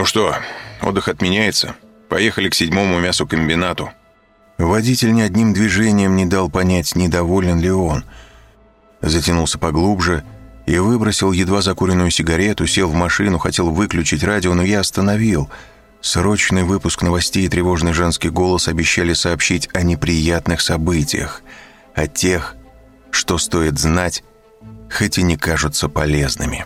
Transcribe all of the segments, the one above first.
Ну что, отдых отменяется? Поехали к седьмому мясокомбинату. Водитель ни одним движением не дал понять, недоволен ли он. Затянулся поглубже и выбросил едва закуренную сигарету, сел в машину, хотел выключить радио, но я остановил. Срочный выпуск новостей и тревожный женский голос обещали сообщить о неприятных событиях, о тех, что стоит знать, хоть и не кажутся полезными.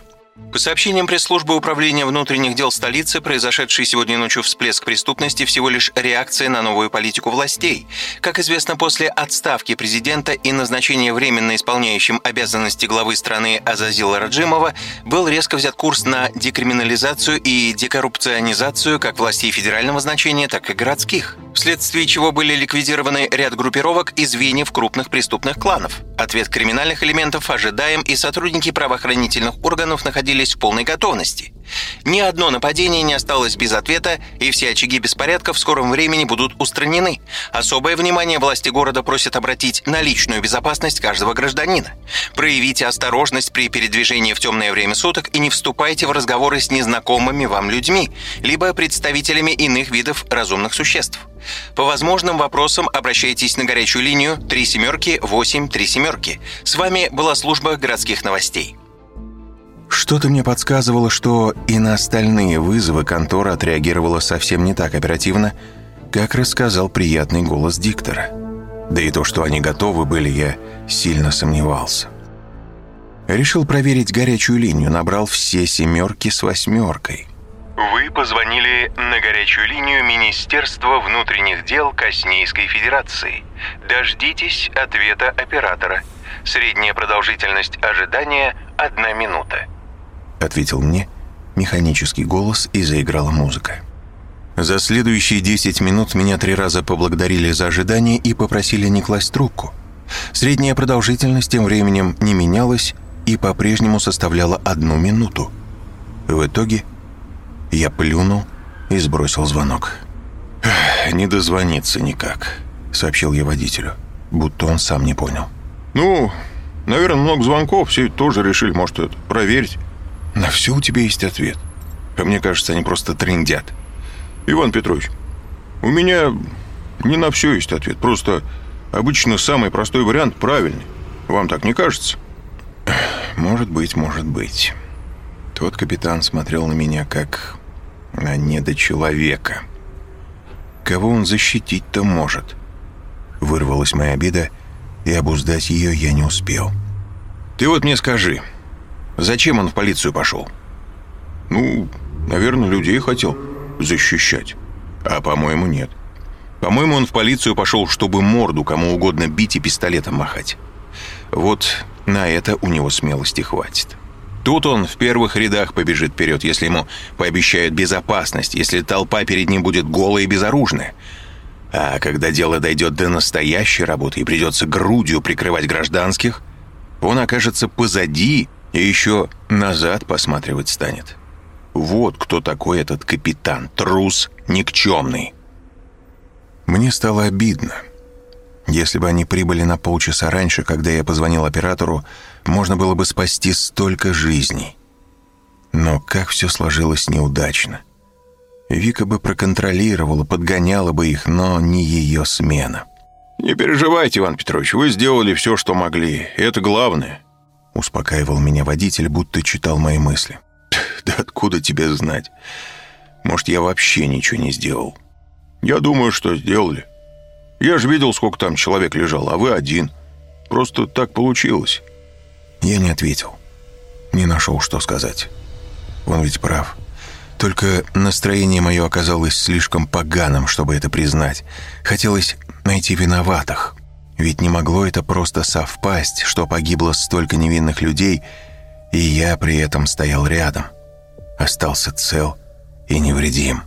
По сообщениям пресс-службы Управления внутренних дел столицы, произошедший сегодня ночью всплеск преступности всего лишь реакция на новую политику властей. Как известно, после отставки президента и назначения временно исполняющим обязанности главы страны Азазила Раджимова был резко взят курс на декриминализацию и декоррупционизацию как властей федерального значения, так и городских вследствие чего были ликвидированы ряд группировок и звеньев крупных преступных кланов. Ответ криминальных элементов ожидаем, и сотрудники правоохранительных органов находились в полной готовности. Ни одно нападение не осталось без ответа, и все очаги беспорядка в скором времени будут устранены. Особое внимание власти города просят обратить на личную безопасность каждого гражданина. Проявите осторожность при передвижении в темное время суток и не вступайте в разговоры с незнакомыми вам людьми, либо представителями иных видов разумных существ. По возможным вопросам обращайтесь на горячую линию 3 семерки 8 3 семерки. С вами была служба городских новостей. Что-то мне подсказывало, что и на остальные вызовы контора отреагировала совсем не так оперативно, как рассказал приятный голос диктора. Да и то, что они готовы были, я сильно сомневался. Решил проверить горячую линию, набрал все семерки с восьмеркой. Вы позвонили на горячую линию Министерства внутренних дел Коснейской Федерации. Дождитесь ответа оператора. Средняя продолжительность ожидания – одна минута. Ответил мне механический голос и заиграла музыка. За следующие 10 минут меня три раза поблагодарили за ожидание и попросили не класть трубку. Средняя продолжительность тем временем не менялась и по-прежнему составляла одну минуту. В итоге я плюнул и сбросил звонок. «Не дозвониться никак», — сообщил я водителю, будто он сам не понял. «Ну, наверное, много звонков, все тоже решили, может, это проверить». «На все у тебя есть ответ. А мне кажется, они просто трындят». «Иван Петрович, у меня не на все есть ответ. Просто обычно самый простой вариант правильный. Вам так не кажется?» «Может быть, может быть». Тот капитан смотрел на меня как на недочеловека. Кого он защитить-то может? Вырвалась моя обида, и обуздать ее я не успел. «Ты вот мне скажи, зачем он в полицию пошел?» «Ну, наверное, людей хотел защищать. А, по-моему, нет. По-моему, он в полицию пошел, чтобы морду кому угодно бить и пистолетом махать. Вот на это у него смелости хватит». Тут он в первых рядах побежит вперед, если ему пообещают безопасность, если толпа перед ним будет голая и безоружная. А когда дело дойдет до настоящей работы и придется грудью прикрывать гражданских, он окажется позади и еще назад посматривать станет. Вот кто такой этот капитан, трус никчемный. Мне стало обидно. Если бы они прибыли на полчаса раньше, когда я позвонил оператору, можно было бы спасти столько жизней. Но как все сложилось неудачно. Вика бы проконтролировала, подгоняла бы их, но не ее смена. «Не переживайте, Иван Петрович, вы сделали все, что могли. Это главное». Успокаивал меня водитель, будто читал мои мысли. «Да откуда тебе знать? Может, я вообще ничего не сделал?» «Я думаю, что сделали. Я же видел, сколько там человек лежал, а вы один. Просто так получилось». Я не ответил. Не нашел, что сказать. Он ведь прав. Только настроение мое оказалось слишком поганым, чтобы это признать. Хотелось найти виноватых. Ведь не могло это просто совпасть, что погибло столько невинных людей, и я при этом стоял рядом. Остался цел и невредим.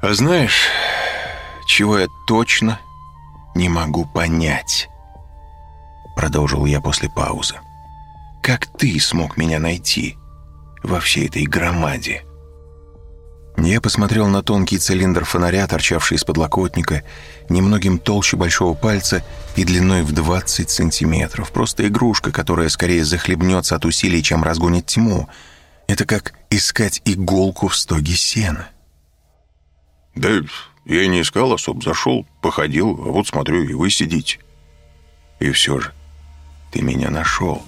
А знаешь, чего я точно не могу понять? Продолжил я после паузы. Как ты смог меня найти во всей этой громаде?» Я посмотрел на тонкий цилиндр фонаря, торчавший из подлокотника, немногим толще большого пальца и длиной в 20 сантиметров. Просто игрушка, которая скорее захлебнется от усилий, чем разгонит тьму. Это как искать иголку в стоге сена. Да я не искал особо, зашел, походил, а вот смотрю, и вы сидите. И все же, ты меня нашел.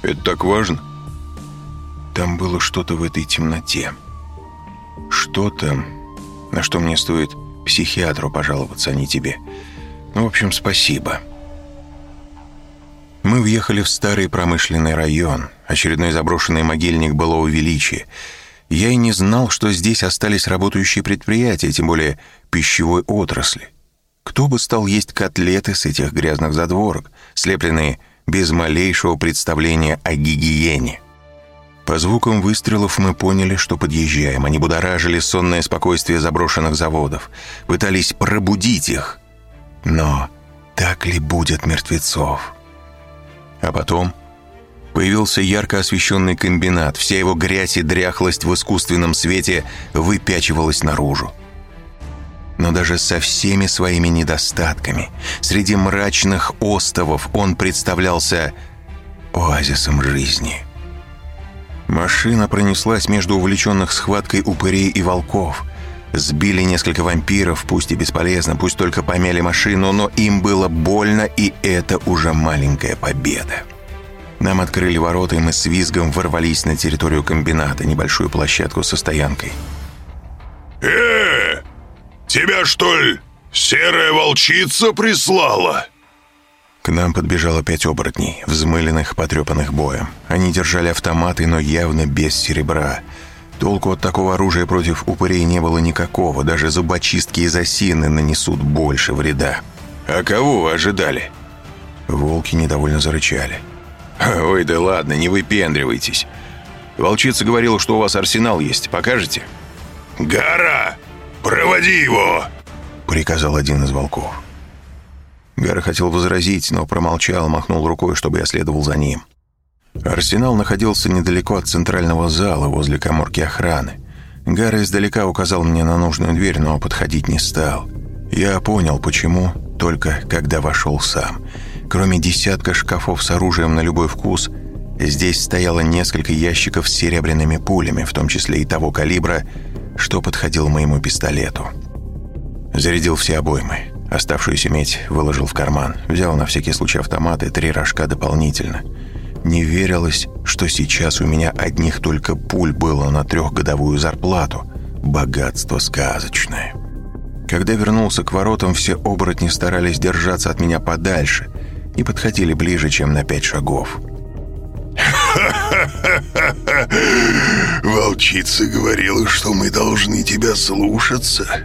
Это так важно? Там было что-то в этой темноте. Что-то, на что мне стоит психиатру пожаловаться, а не тебе. Ну, в общем, спасибо. Мы въехали в старый промышленный район. Очередной заброшенный могильник было увеличие. Я и не знал, что здесь остались работающие предприятия, тем более пищевой отрасли. Кто бы стал есть котлеты с этих грязных задворок, слепленные без малейшего представления о гигиене? По звукам выстрелов мы поняли, что подъезжаем. Они будоражили сонное спокойствие заброшенных заводов. Пытались пробудить их. Но так ли будет мертвецов? А потом появился ярко освещенный комбинат. Вся его грязь и дряхлость в искусственном свете выпячивалась наружу. Но даже со всеми своими недостатками, среди мрачных остовов он представлялся оазисом жизни – Машина пронеслась между увлеченных схваткой упырей и волков. Сбили несколько вампиров, пусть и бесполезно, пусть только помяли машину, но им было больно, и это уже маленькая победа. Нам открыли ворота, и мы с визгом ворвались на территорию комбината, небольшую площадку со стоянкой. «Э, тебя что ли серая волчица прислала?» К нам подбежало пять оборотней, взмыленных, потрепанных боем. Они держали автоматы, но явно без серебра. Толку от такого оружия против упырей не было никакого, даже зубочистки из осины нанесут больше вреда. «А кого вы ожидали?» Волки недовольно зарычали. «Ой, да ладно, не выпендривайтесь. Волчица говорила, что у вас арсенал есть. Покажете?» «Гора! Проводи его!» Приказал один из волков. Гара хотел возразить, но промолчал, махнул рукой, чтобы я следовал за ним. Арсенал находился недалеко от центрального зала, возле коморки охраны. Гара издалека указал мне на нужную дверь, но подходить не стал. Я понял, почему, только когда вошел сам. Кроме десятка шкафов с оружием на любой вкус, здесь стояло несколько ящиков с серебряными пулями, в том числе и того калибра, что подходил моему пистолету. Зарядил все обоймы. Оставшуюся медь выложил в карман. Взял на всякий случай автомат и три рожка дополнительно. Не верилось, что сейчас у меня одних только пуль было на трехгодовую зарплату. Богатство сказочное. Когда вернулся к воротам, все оборотни старались держаться от меня подальше и подходили ближе, чем на пять шагов. Волчица говорила, что мы должны тебя слушаться.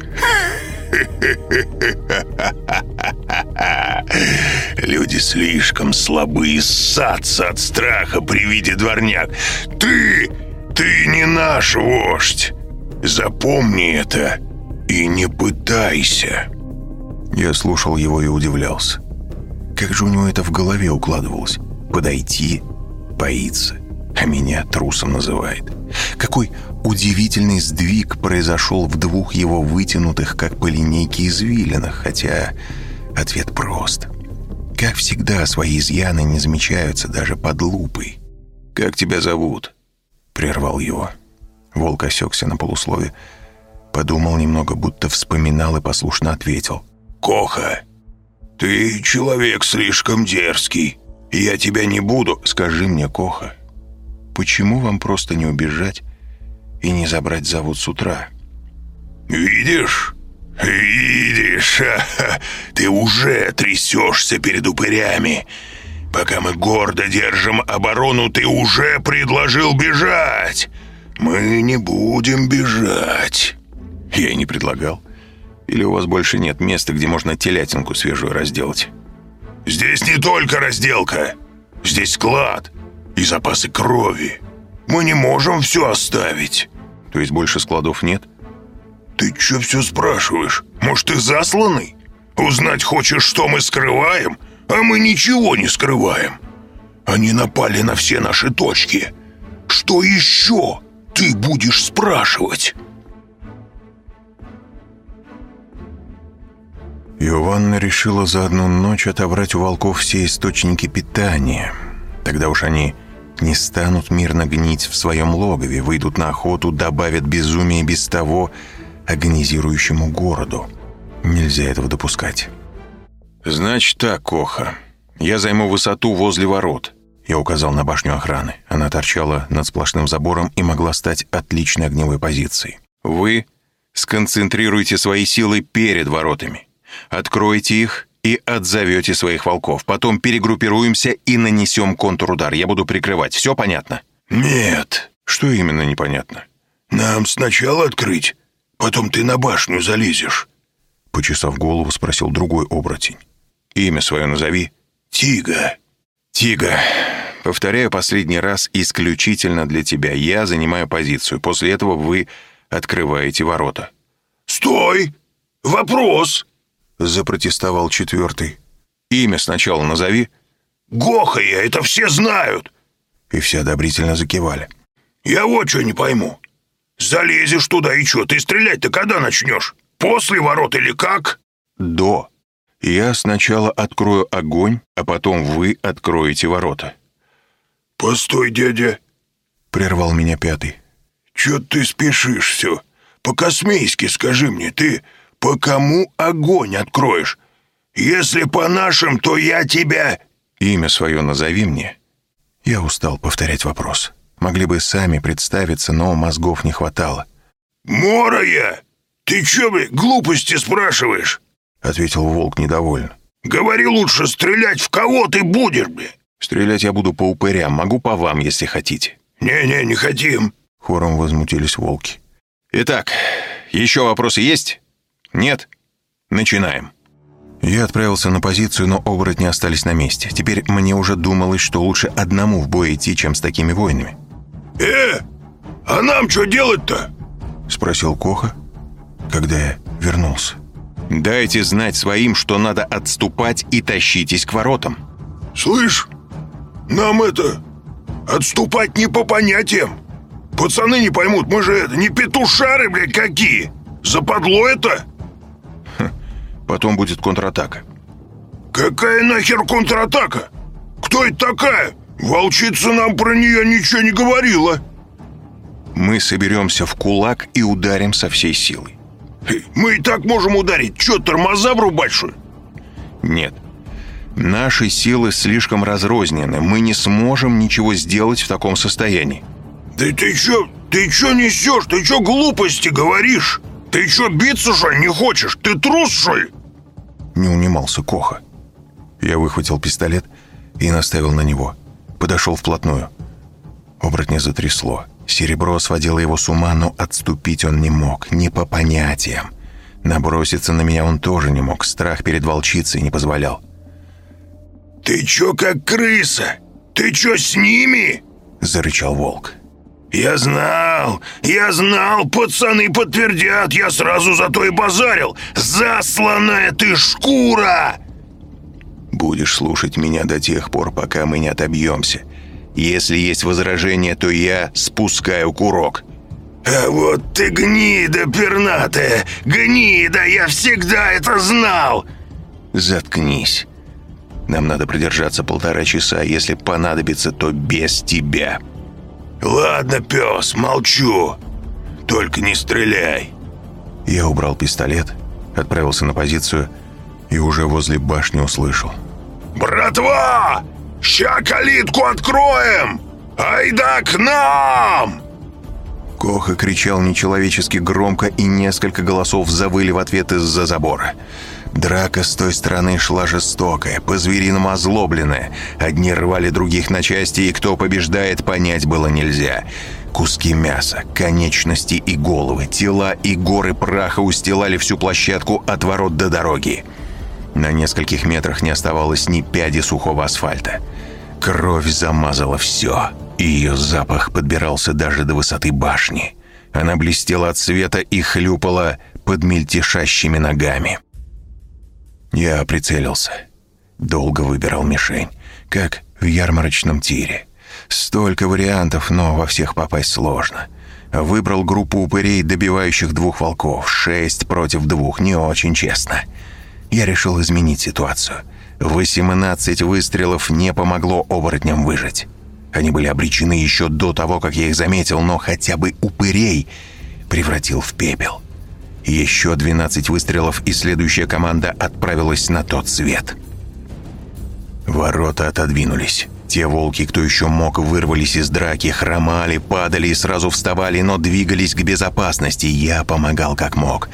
Люди слишком слабы и ссаться от страха при виде дворняк. Ты, ты не наш вождь. Запомни это и не пытайся. Я слушал его и удивлялся. Как же у него это в голове укладывалось? Подойти, боиться, а меня трусом называет. Какой удивительный сдвиг произошел в двух его вытянутых, как по линейке, извилинах, хотя ответ прост. Как всегда, свои изъяны не замечаются даже под лупой. «Как тебя зовут?» — прервал его. Волк осекся на полуслове, подумал немного, будто вспоминал и послушно ответил. «Коха, ты человек слишком дерзкий. Я тебя не буду...» «Скажи мне, Коха, почему вам просто не убежать и не забрать завод с утра. «Видишь? Видишь? Ты уже трясешься перед упырями. Пока мы гордо держим оборону, ты уже предложил бежать. Мы не будем бежать». Я и не предлагал. Или у вас больше нет места, где можно телятинку свежую разделать? «Здесь не только разделка. Здесь склад и запасы крови». Мы не можем все оставить». «То есть больше складов нет?» «Ты что все спрашиваешь? Может, ты засланный? Узнать хочешь, что мы скрываем? А мы ничего не скрываем. Они напали на все наши точки. Что еще ты будешь спрашивать?» Иованна решила за одну ночь отобрать у волков все источники питания. Тогда уж они не станут мирно гнить в своем логове, выйдут на охоту, добавят безумие без того агонизирующему городу. Нельзя этого допускать. «Значит так, Коха, я займу высоту возле ворот», я указал на башню охраны. Она торчала над сплошным забором и могла стать отличной огневой позицией. «Вы сконцентрируйте свои силы перед воротами. Откройте их и отзовете своих волков. Потом перегруппируемся и нанесем контрудар. Я буду прикрывать. Все понятно?» «Нет». «Что именно непонятно?» «Нам сначала открыть, потом ты на башню залезешь». Почесав голову, спросил другой оборотень. «Имя свое назови». «Тига». «Тига, повторяю последний раз исключительно для тебя. Я занимаю позицию. После этого вы открываете ворота». «Стой! Вопрос!» — запротестовал четвертый. «Имя сначала назови». «Гоха я, это все знают!» И все одобрительно закивали. «Я вот что не пойму. Залезешь туда и что, ты стрелять-то когда начнешь? После ворот или как?» «До. Я сначала открою огонь, а потом вы откроете ворота». «Постой, дядя!» — прервал меня пятый. «Чё ты спешишь все? По-космейски скажи мне, ты по кому огонь откроешь? Если по нашим, то я тебя...» «Имя свое назови мне». Я устал повторять вопрос. Могли бы сами представиться, но мозгов не хватало. «Морая! Ты чё, бля, глупости спрашиваешь?» — ответил волк недовольно. «Говори лучше, стрелять в кого ты будешь, бля?» «Стрелять я буду по упырям, могу по вам, если хотите». «Не-не, не хотим», — хором возмутились волки. «Итак, еще вопросы есть? Нет? Начинаем». Я отправился на позицию, но оборотни остались на месте. Теперь мне уже думалось, что лучше одному в бой идти, чем с такими воинами. «Э, а нам что делать-то?» — спросил Коха, когда я вернулся. «Дайте знать своим, что надо отступать и тащитесь к воротам». «Слышь, нам это... отступать не по понятиям. Пацаны не поймут, мы же это, не петушары, блядь, какие. Западло это?» Потом будет контратака. «Какая нахер контратака? Кто это такая? Волчица нам про нее ничего не говорила». Мы соберемся в кулак и ударим со всей силой. «Мы и так можем ударить. Че, тормоза врубать, что ли?» Нет. Наши силы слишком разрознены. Мы не сможем ничего сделать в таком состоянии. «Да ты чё, ты чё несешь? Ты чё глупости говоришь? Ты чё биться, что ли, не хочешь? Ты трус, что ли?» Не унимался Коха. Я выхватил пистолет и наставил на него. Подошел вплотную. Оборотня затрясло. Серебро сводило его с ума, но отступить он не мог, не по понятиям. Наброситься на меня он тоже не мог, страх перед волчицей не позволял. «Ты чё как крыса? Ты чё с ними?» — зарычал волк. «Я знал, я знал, пацаны подтвердят, я сразу за то и базарил. Засланная ты шкура!» «Будешь слушать меня до тех пор, пока мы не отобьемся. Если есть возражения, то я спускаю курок». «А вот ты гнида пернатая! Гнида! Я всегда это знал!» «Заткнись. Нам надо продержаться полтора часа, если понадобится, то без тебя». «Ладно, пес, молчу. Только не стреляй». Я убрал пистолет, отправился на позицию и уже возле башни услышал. «Братва! Ща калитку откроем! Айда к нам!» Коха кричал нечеловечески громко, и несколько голосов завыли в ответ из-за забора. Драка с той стороны шла жестокая, по-звериному озлобленная. Одни рвали других на части, и кто побеждает, понять было нельзя. Куски мяса, конечности и головы, тела и горы праха устилали всю площадку от ворот до дороги. На нескольких метрах не оставалось ни пяди сухого асфальта. Кровь замазала все, и ее запах подбирался даже до высоты башни. Она блестела от света и хлюпала под мельтешащими ногами. Я прицелился. Долго выбирал мишень, как в ярмарочном тире. Столько вариантов, но во всех попасть сложно. Выбрал группу упырей, добивающих двух волков. Шесть против двух, не очень честно. я решил изменить ситуацию. 18 выстрелов не помогло оборотням выжить. Они были обречены еще до того, как я их заметил, но хотя бы упырей превратил в пепел. Еще 12 выстрелов, и следующая команда отправилась на тот свет. Ворота отодвинулись. Те волки, кто еще мог, вырвались из драки, хромали, падали и сразу вставали, но двигались к безопасности. Я помогал как мог.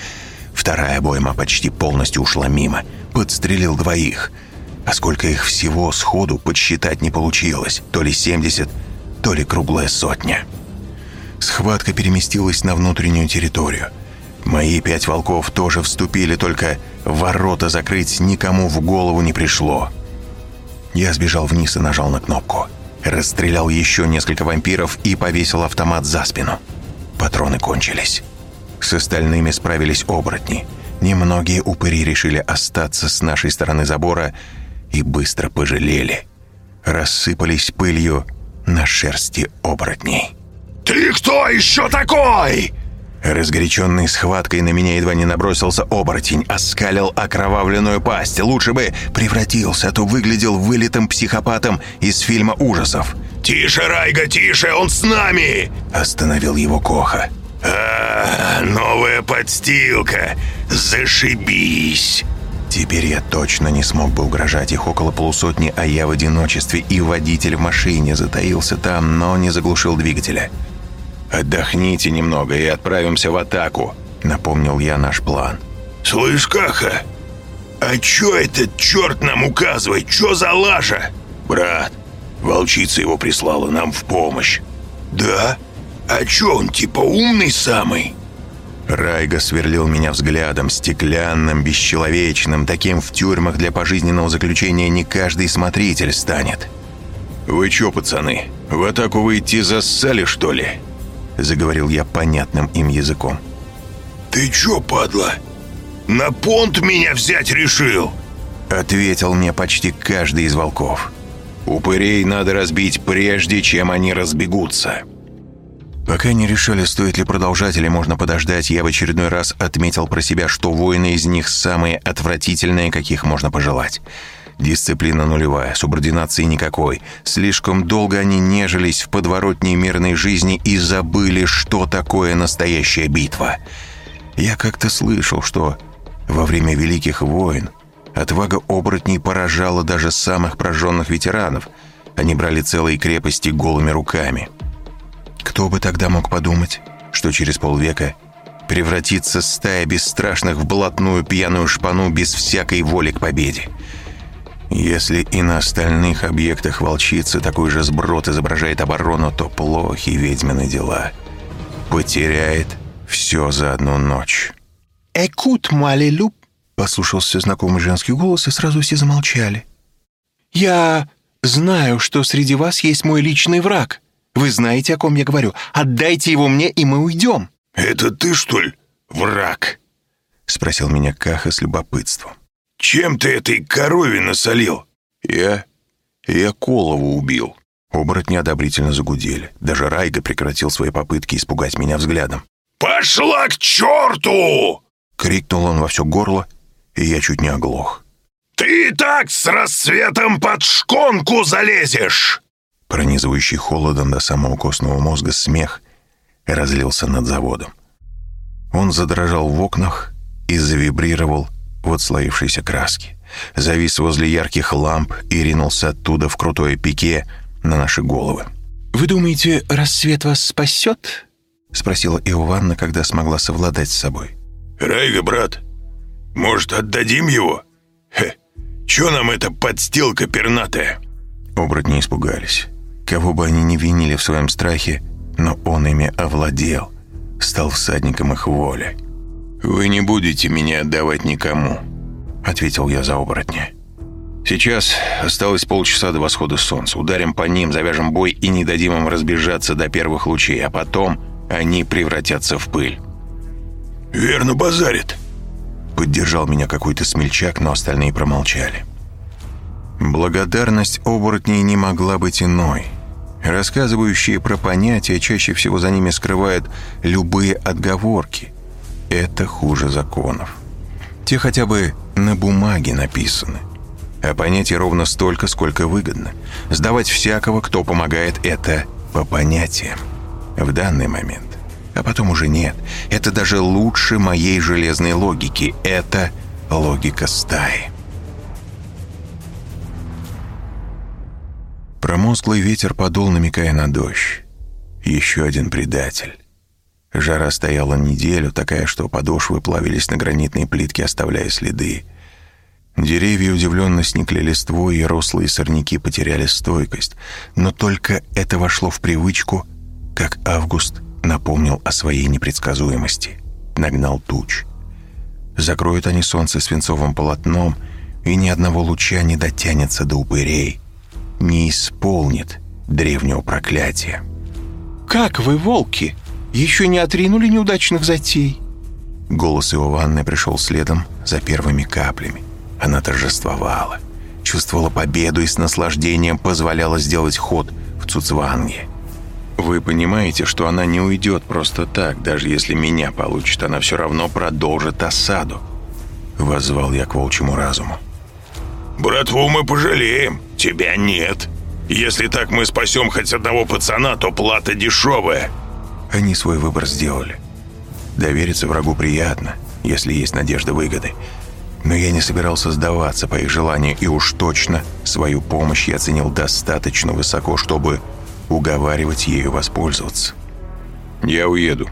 Вторая бойма почти полностью ушла мимо. Подстрелил двоих. А сколько их всего сходу подсчитать не получилось. То ли 70, то ли круглая сотня. Схватка переместилась на внутреннюю территорию. Мои пять волков тоже вступили, только ворота закрыть никому в голову не пришло. Я сбежал вниз и нажал на кнопку. Расстрелял еще несколько вампиров и повесил автомат за спину. Патроны кончились. С остальными справились оборотни. Немногие упыри решили остаться с нашей стороны забора и быстро пожалели. Рассыпались пылью на шерсти оборотней. «Ты кто еще такой?» Разгоряченный схваткой на меня едва не набросился оборотень, оскалил окровавленную пасть. Лучше бы превратился, а то выглядел вылитым психопатом из фильма ужасов. «Тише, Райга, тише, он с нами!» Остановил его Коха. «А, новая подстилка! Зашибись!» Теперь я точно не смог бы угрожать их около полусотни, а я в одиночестве, и водитель в машине затаился там, но не заглушил двигателя. «Отдохните немного и отправимся в атаку», — напомнил я наш план. «Слышь, Каха, а чё этот черт нам указывает? Чё за лажа?» «Брат, волчица его прислала нам в помощь». «Да? А чё он, типа умный самый?» Райга сверлил меня взглядом, стеклянным, бесчеловечным, таким в тюрьмах для пожизненного заключения не каждый смотритель станет. «Вы чё, пацаны, в атаку вы идти зассали, что ли?» Заговорил я понятным им языком. «Ты чё, падла, на понт меня взять решил?» Ответил мне почти каждый из волков. «Упырей надо разбить прежде, чем они разбегутся». Пока не решали, стоит ли продолжать или можно подождать, я в очередной раз отметил про себя, что воины из них самые отвратительные, каких можно пожелать. Дисциплина нулевая, субординации никакой. Слишком долго они нежились в подворотне мирной жизни и забыли, что такое настоящая битва. Я как-то слышал, что во время Великих войн отвага оборотней поражала даже самых прожженных ветеранов. Они брали целые крепости голыми руками. Кто бы тогда мог подумать, что через полвека превратится стая бесстрашных в блатную пьяную шпану без всякой воли к победе. Если и на остальных объектах волчицы такой же сброд изображает оборону, то плохи ведьмины дела. Потеряет все за одну ночь. «Экут, Малилюб!» — послушался знакомый женский голос, и сразу все замолчали. «Я знаю, что среди вас есть мой личный враг. Вы знаете, о ком я говорю. Отдайте его мне, и мы уйдем». «Это ты, что ли, враг?» — спросил меня Каха с любопытством. «Чем ты этой корове насолил?» «Я... я Колову убил». Оборотни одобрительно загудели. Даже Райга прекратил свои попытки испугать меня взглядом. «Пошла к черту!» Крикнул он во все горло, и я чуть не оглох. «Ты и так с рассветом под шконку залезешь!» Пронизывающий холодом до самого костного мозга смех разлился над заводом. Он задрожал в окнах и завибрировал в отслоившейся краске. Завис возле ярких ламп и ринулся оттуда в крутое пике на наши головы. «Вы думаете, рассвет вас спасет?» — спросила Иованна, когда смогла совладать с собой. «Райга, брат, может, отдадим его? Хе, чё нам эта подстилка пернатая?» Оборотни испугались. Кого бы они ни винили в своем страхе, но он ими овладел, стал всадником их воли. «Вы не будете меня отдавать никому», — ответил я за оборотня. «Сейчас осталось полчаса до восхода солнца. Ударим по ним, завяжем бой и не дадим им разбежаться до первых лучей, а потом они превратятся в пыль». «Верно базарит», — поддержал меня какой-то смельчак, но остальные промолчали. Благодарность оборотней не могла быть иной. Рассказывающие про понятия чаще всего за ними скрывают любые отговорки. Это хуже законов. Те хотя бы на бумаге написаны. А понятий ровно столько, сколько выгодно. Сдавать всякого, кто помогает, это по понятиям. В данный момент. А потом уже нет. Это даже лучше моей железной логики. Это логика стаи. Промозглый ветер подул, намекая на дождь. Еще один предатель. Жара стояла неделю, такая, что подошвы плавились на гранитной плитке, оставляя следы. Деревья удивленно сникли листвой, и рослые сорняки потеряли стойкость. Но только это вошло в привычку, как Август напомнил о своей непредсказуемости. Нагнал туч. Закроют они солнце свинцовым полотном, и ни одного луча не дотянется до упырей. Не исполнит древнего проклятия. «Как вы, волки?» Еще не отринули неудачных затей?» Голос его ванны пришел следом за первыми каплями. Она торжествовала, чувствовала победу и с наслаждением позволяла сделать ход в Цуцванге. «Вы понимаете, что она не уйдет просто так, даже если меня получит, она все равно продолжит осаду?» Воззвал я к волчьему разуму. «Братву мы пожалеем, тебя нет. Если так мы спасем хоть одного пацана, то плата дешевая». Они свой выбор сделали. Довериться врагу приятно, если есть надежда выгоды. Но я не собирался сдаваться по их желанию, и уж точно свою помощь я ценил достаточно высоко, чтобы уговаривать ею воспользоваться. «Я уеду.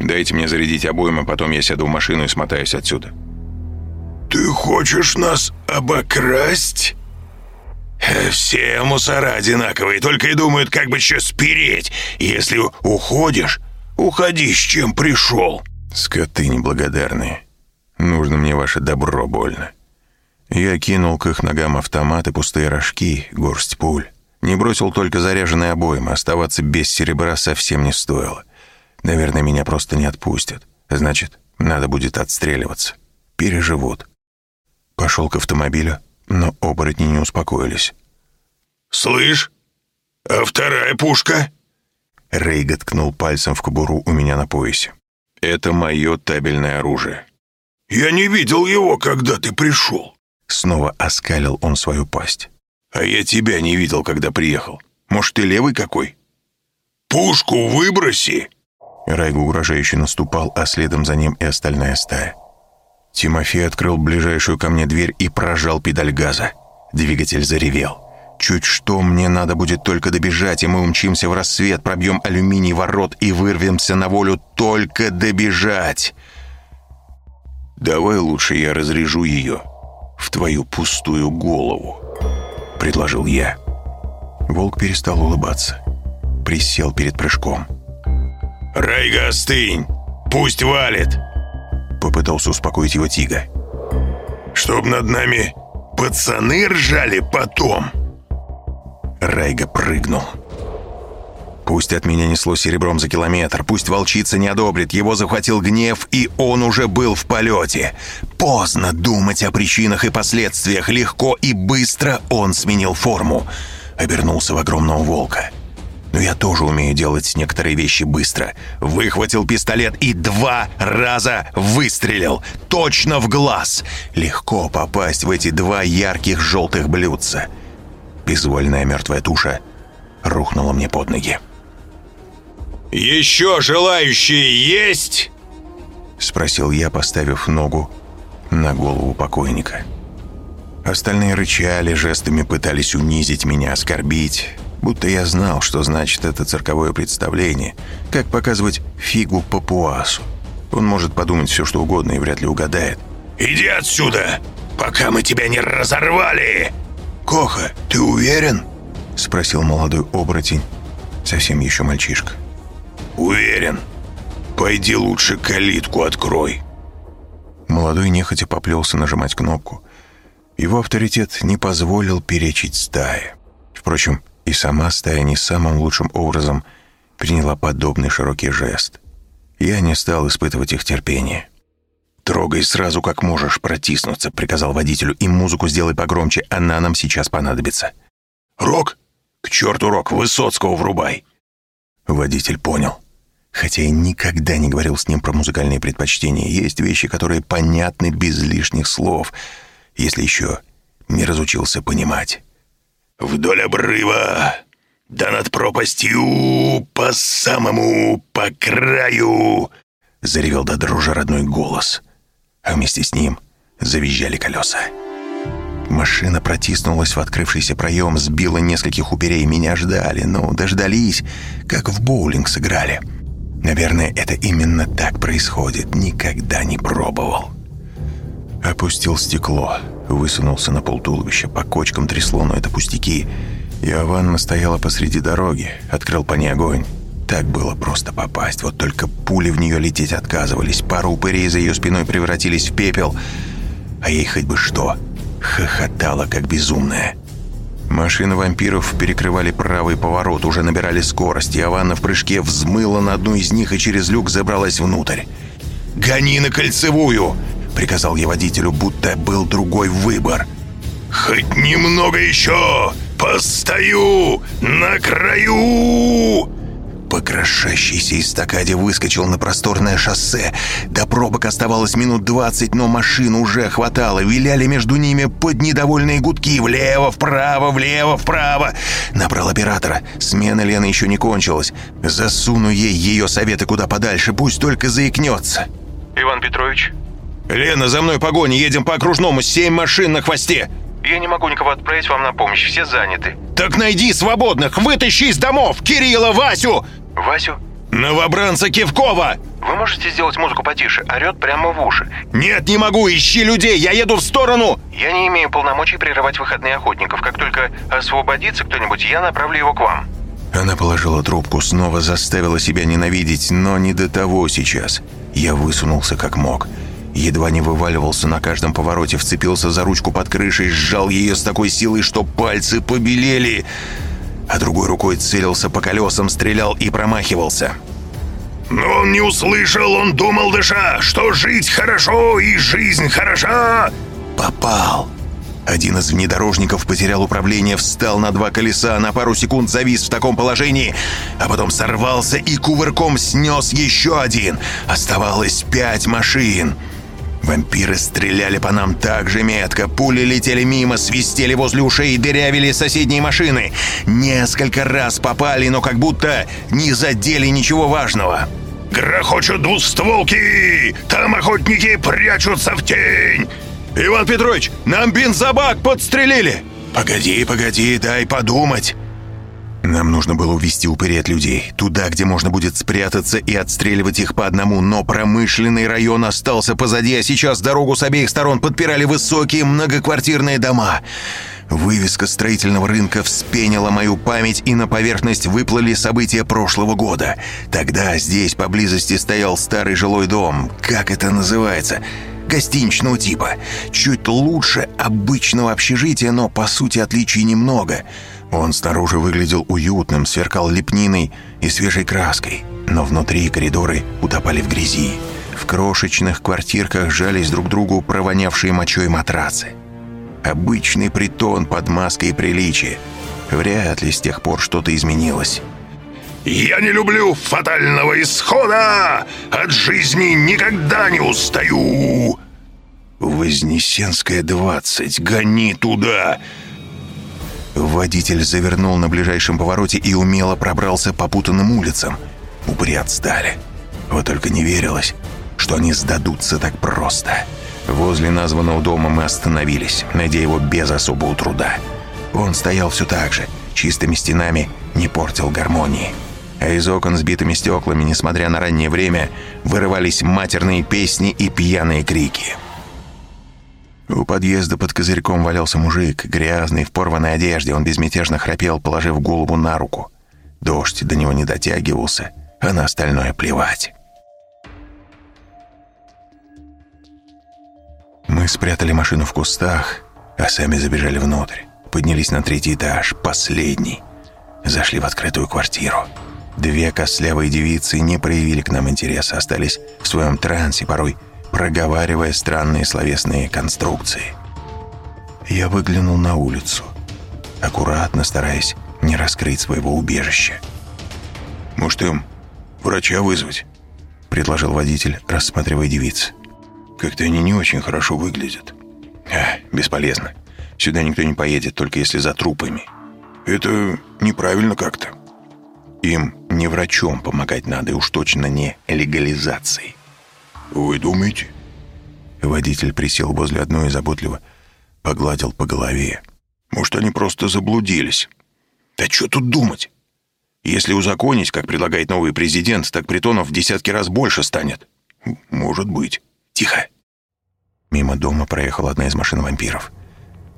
Дайте мне зарядить обоим, а потом я сяду в машину и смотаюсь отсюда». «Ты хочешь нас обокрасть?» «Все мусора одинаковые, только и думают, как бы еще спереть. Если уходишь, уходи с чем пришел». «Скоты неблагодарные. Нужно мне ваше добро больно». Я кинул к их ногам автоматы, пустые рожки, горсть пуль. Не бросил только заряженные обоймы, оставаться без серебра совсем не стоило. Наверное, меня просто не отпустят. Значит, надо будет отстреливаться. Переживут. Пошел к автомобилю, но оборотни не успокоились. «Слышь, а вторая пушка?» Рейга ткнул пальцем в кобуру у меня на поясе. «Это мое табельное оружие». «Я не видел его, когда ты пришел». Снова оскалил он свою пасть. «А я тебя не видел, когда приехал. Может, ты левый какой?» «Пушку выброси!» Райга угрожающе наступал, а следом за ним и остальная стая. Тимофей открыл ближайшую ко мне дверь и прожал педаль газа. Двигатель заревел. Чуть что, мне надо будет только добежать, и мы умчимся в рассвет, пробьем алюминий ворот и вырвемся на волю только добежать. «Давай лучше я разрежу ее в твою пустую голову», — предложил я. Волк перестал улыбаться. Присел перед прыжком. «Райга, остынь! Пусть валит!» Попытался успокоить его Тига. «Чтоб над нами пацаны ржали потом!» Райга прыгнул. Пусть от меня несло серебром за километр, пусть волчица не одобрит, его захватил гнев, и он уже был в полете. Поздно думать о причинах и последствиях, легко и быстро он сменил форму. Обернулся в огромного волка. Но я тоже умею делать некоторые вещи быстро. Выхватил пистолет и два раза выстрелил. Точно в глаз. Легко попасть в эти два ярких желтых блюдца. Безвольная мертвая туша рухнула мне под ноги. «Еще желающие есть?» Спросил я, поставив ногу на голову покойника. Остальные рычали, жестами пытались унизить меня, оскорбить, будто я знал, что значит это цирковое представление, как показывать фигу папуасу. Он может подумать все, что угодно и вряд ли угадает. «Иди отсюда, пока мы тебя не разорвали!» «Коха, ты уверен?» — спросил молодой оборотень, совсем еще мальчишка. «Уверен. Пойди лучше калитку открой». Молодой нехотя поплелся нажимать кнопку. Его авторитет не позволил перечить стае. Впрочем, и сама стая не самым лучшим образом приняла подобный широкий жест. Я не стал испытывать их терпение. «Трогай сразу, как можешь протиснуться», — приказал водителю, «и музыку сделай погромче, она нам сейчас понадобится». «Рок? К черту рок, Высоцкого врубай!» Водитель понял. Хотя я никогда не говорил с ним про музыкальные предпочтения. Есть вещи, которые понятны без лишних слов, если еще не разучился понимать. «Вдоль обрыва, да над пропастью, по самому, по краю!» Заревел до дрожи родной голос, а вместе с ним завизжали колеса. Машина протиснулась в открывшийся проем, сбила нескольких упырей. Меня ждали, ну, дождались, как в боулинг сыграли. Наверное, это именно так происходит. Никогда не пробовал. Опустил стекло, высунулся на пол туловища. По кочкам трясло, но это пустяки. Иованна стояла посреди дороги, открыл по ней огонь. Так было просто попасть. Вот только пули в нее лететь отказывались. Пара упырей за ее спиной превратились в пепел. А ей хоть бы что хохотала, как безумная. Машины вампиров перекрывали правый поворот, уже набирали скорость, и Аванна в прыжке взмыла на одну из них и через люк забралась внутрь. «Гони на кольцевую!» — приказал я водителю, будто был другой выбор. «Хоть немного еще! Постою на краю!» по крошащейся эстакаде выскочил на просторное шоссе. До пробок оставалось минут двадцать, но машин уже хватало. Виляли между ними под недовольные гудки. Влево, вправо, влево, вправо. Набрал оператора. Смена Лены еще не кончилась. Засуну ей ее советы куда подальше, пусть только заикнется. «Иван Петрович?» «Лена, за мной погоня, едем по окружному, семь машин на хвосте!» «Я не могу никого отправить вам на помощь, все заняты». «Так найди свободных, вытащи из домов! Кирилла, Васю!» Васю? Новобранца Кивкова! Вы можете сделать музыку потише? Орет прямо в уши. Нет, не могу, ищи людей, я еду в сторону! Я не имею полномочий прерывать выходные охотников. Как только освободится кто-нибудь, я направлю его к вам. Она положила трубку, снова заставила себя ненавидеть, но не до того сейчас. Я высунулся как мог. Едва не вываливался на каждом повороте, вцепился за ручку под крышей, сжал ее с такой силой, что пальцы побелели а другой рукой целился по колесам, стрелял и промахивался. Но он не услышал, он думал, дыша, что жить хорошо и жизнь хороша. Попал. Один из внедорожников потерял управление, встал на два колеса, на пару секунд завис в таком положении, а потом сорвался и кувырком снес еще один. Оставалось пять машин. Вампиры стреляли по нам так же метко, пули летели мимо, свистели возле ушей и дырявили соседние машины. Несколько раз попали, но как будто не задели ничего важного. «Грохочут двустволки! Там охотники прячутся в тень!» «Иван Петрович, нам бензобак подстрелили!» «Погоди, погоди, дай подумать!» Нам нужно было увести упырей от людей, туда, где можно будет спрятаться и отстреливать их по одному, но промышленный район остался позади, а сейчас дорогу с обеих сторон подпирали высокие многоквартирные дома. Вывеска строительного рынка вспенила мою память, и на поверхность выплыли события прошлого года. Тогда здесь поблизости стоял старый жилой дом. Как это называется? Гостиничного типа. Чуть лучше обычного общежития, но по сути отличий немного – он снаружи выглядел уютным, сверкал лепниной и свежей краской, но внутри коридоры утопали в грязи. В крошечных квартирках жались друг другу провонявшие мочой матрацы. Обычный притон под маской приличия. Вряд ли с тех пор что-то изменилось. «Я не люблю фатального исхода! От жизни никогда не устаю!» «Вознесенская, 20, гони туда!» Водитель завернул на ближайшем повороте и умело пробрался по путанным улицам. Упыри отстали. Вот только не верилось, что они сдадутся так просто. Возле названного дома мы остановились, найдя его без особого труда. Он стоял все так же, чистыми стенами, не портил гармонии. А из окон с битыми стеклами, несмотря на раннее время, вырывались матерные песни и пьяные крики. У подъезда под козырьком валялся мужик, грязный, в порванной одежде. Он безмятежно храпел, положив голову на руку. Дождь до него не дотягивался, а на остальное плевать. Мы спрятали машину в кустах, а сами забежали внутрь. Поднялись на третий этаж, последний. Зашли в открытую квартиру. Две костлявые девицы не проявили к нам интереса, остались в своем трансе, порой проговаривая странные словесные конструкции. Я выглянул на улицу, аккуратно стараясь не раскрыть своего убежища. «Может, им врача вызвать», — предложил водитель, рассматривая девиц. «Как-то они не очень хорошо выглядят». А, бесполезно. Сюда никто не поедет, только если за трупами. Это неправильно как-то. Им не врачом помогать надо, уж точно не легализацией. Вы думаете? Водитель присел возле одной и заботливо погладил по голове. Может, они просто заблудились? Да что тут думать? Если узаконить, как предлагает новый президент, так притонов в десятки раз больше станет. Может быть. Тихо. Мимо дома проехала одна из машин вампиров.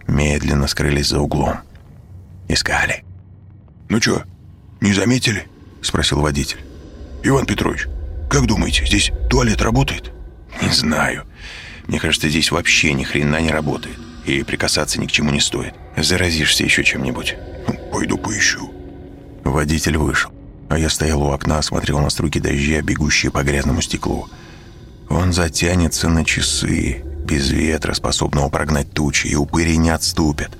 Медленно скрылись за углом. Искали. «Ну что, не заметили?» — спросил водитель. «Иван Петрович, как думаете, здесь туалет работает?» «Не знаю. Мне кажется, здесь вообще ни хрена не работает. И прикасаться ни к чему не стоит. Заразишься еще чем-нибудь». «Пойду поищу». Водитель вышел, а я стоял у окна, смотрел на струйки дождя, бегущие по грязному стеклу. Он затянется на часы, без ветра, способного прогнать тучи, и упыри не отступят.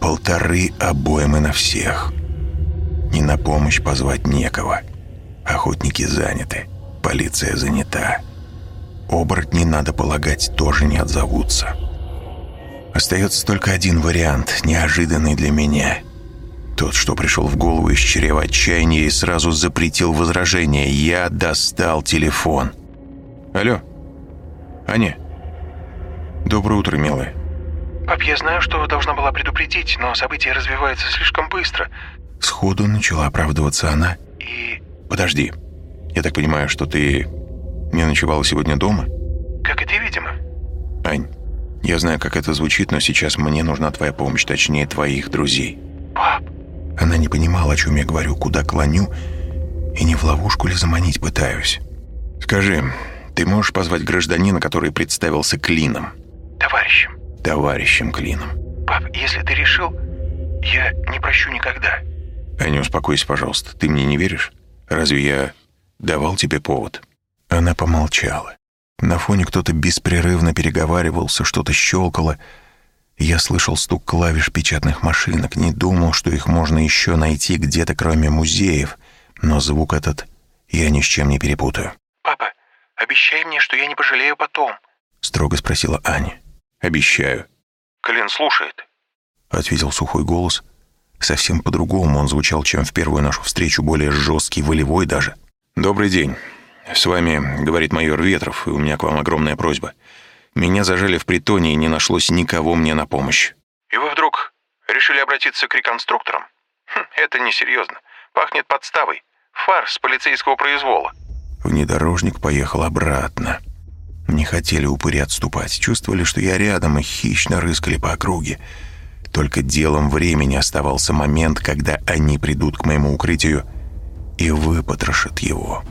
Полторы обоймы на всех. И на помощь позвать некого. Охотники заняты, полиция занята. Оборотни, надо полагать, тоже не отзовутся. Остается только один вариант, неожиданный для меня. Тот, что пришел в голову из чрева отчаяния и сразу запретил возражение. Я достал телефон. «Алло, Аня?» «Доброе утро, милая». «Пап, я знаю, что должна была предупредить, но события развиваются слишком быстро». Сходу начала оправдываться она. «И...» «Подожди. Я так понимаю, что ты не ночевала сегодня дома?» «Как и ты, видимо». «Ань, я знаю, как это звучит, но сейчас мне нужна твоя помощь, точнее, твоих друзей». «Пап...» Она не понимала, о чем я говорю, куда клоню, и не в ловушку ли заманить пытаюсь. «Скажи, ты можешь позвать гражданина, который представился Клином?» Товарищем. Товарищем Клином. Пап, если ты решил, я не прощу никогда. Аня, успокойся, пожалуйста. Ты мне не веришь? Разве я давал тебе повод? Она помолчала. На фоне кто-то беспрерывно переговаривался, что-то щелкало. Я слышал стук клавиш печатных машинок, не думал, что их можно еще найти где-то, кроме музеев, но звук этот я ни с чем не перепутаю. «Папа, обещай мне, что я не пожалею потом», — строго спросила Аня. «Обещаю». «Клин слушает», — ответил сухой голос. Совсем по-другому он звучал, чем в первую нашу встречу, более жесткий, волевой даже. «Добрый день. С вами, — говорит майор Ветров, — и у меня к вам огромная просьба. Меня зажали в притоне, и не нашлось никого мне на помощь». «И вы вдруг решили обратиться к реконструкторам? Хм, это несерьезно. Пахнет подставой. Фарс полицейского произвола». Внедорожник поехал обратно. Не хотели упыри отступать, чувствовали, что я рядом и хищно рыскали по округе. Только делом времени оставался момент, когда они придут к моему укрытию и выпотрошат его.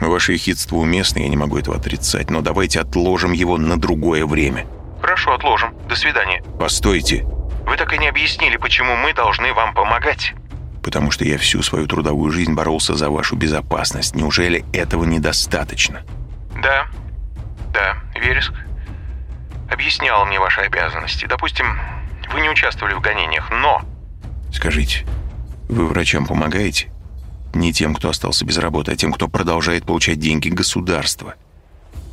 Ваше ехидство уместно, я не могу этого отрицать, но давайте отложим его на другое время. Хорошо, отложим. До свидания. Постойте. Вы так и не объяснили, почему мы должны вам помогать. Потому что я всю свою трудовую жизнь боролся за вашу безопасность. Неужели этого недостаточно? Да, да, Вереск объяснял мне ваши обязанности. Допустим, вы не участвовали в гонениях, но... Скажите, вы врачам помогаете? Не тем, кто остался без работы, а тем, кто продолжает получать деньги государства.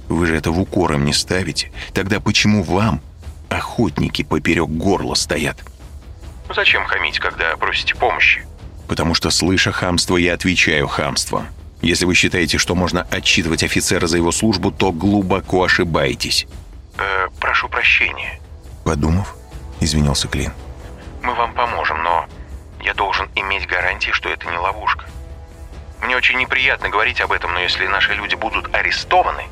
Вы же это в укор им не ставите. Тогда почему вам охотники поперек горла стоят? Зачем хамить, когда просите помощи? Потому что, слыша хамство, я отвечаю хамством. Если вы считаете, что можно отчитывать офицера за его службу, то глубоко ошибаетесь. Э, прошу прощения. Подумав, извинился Клин. Мы вам поможем, но я должен иметь гарантии, что это не ловушка. Мне очень неприятно говорить об этом, но если наши люди будут арестованы,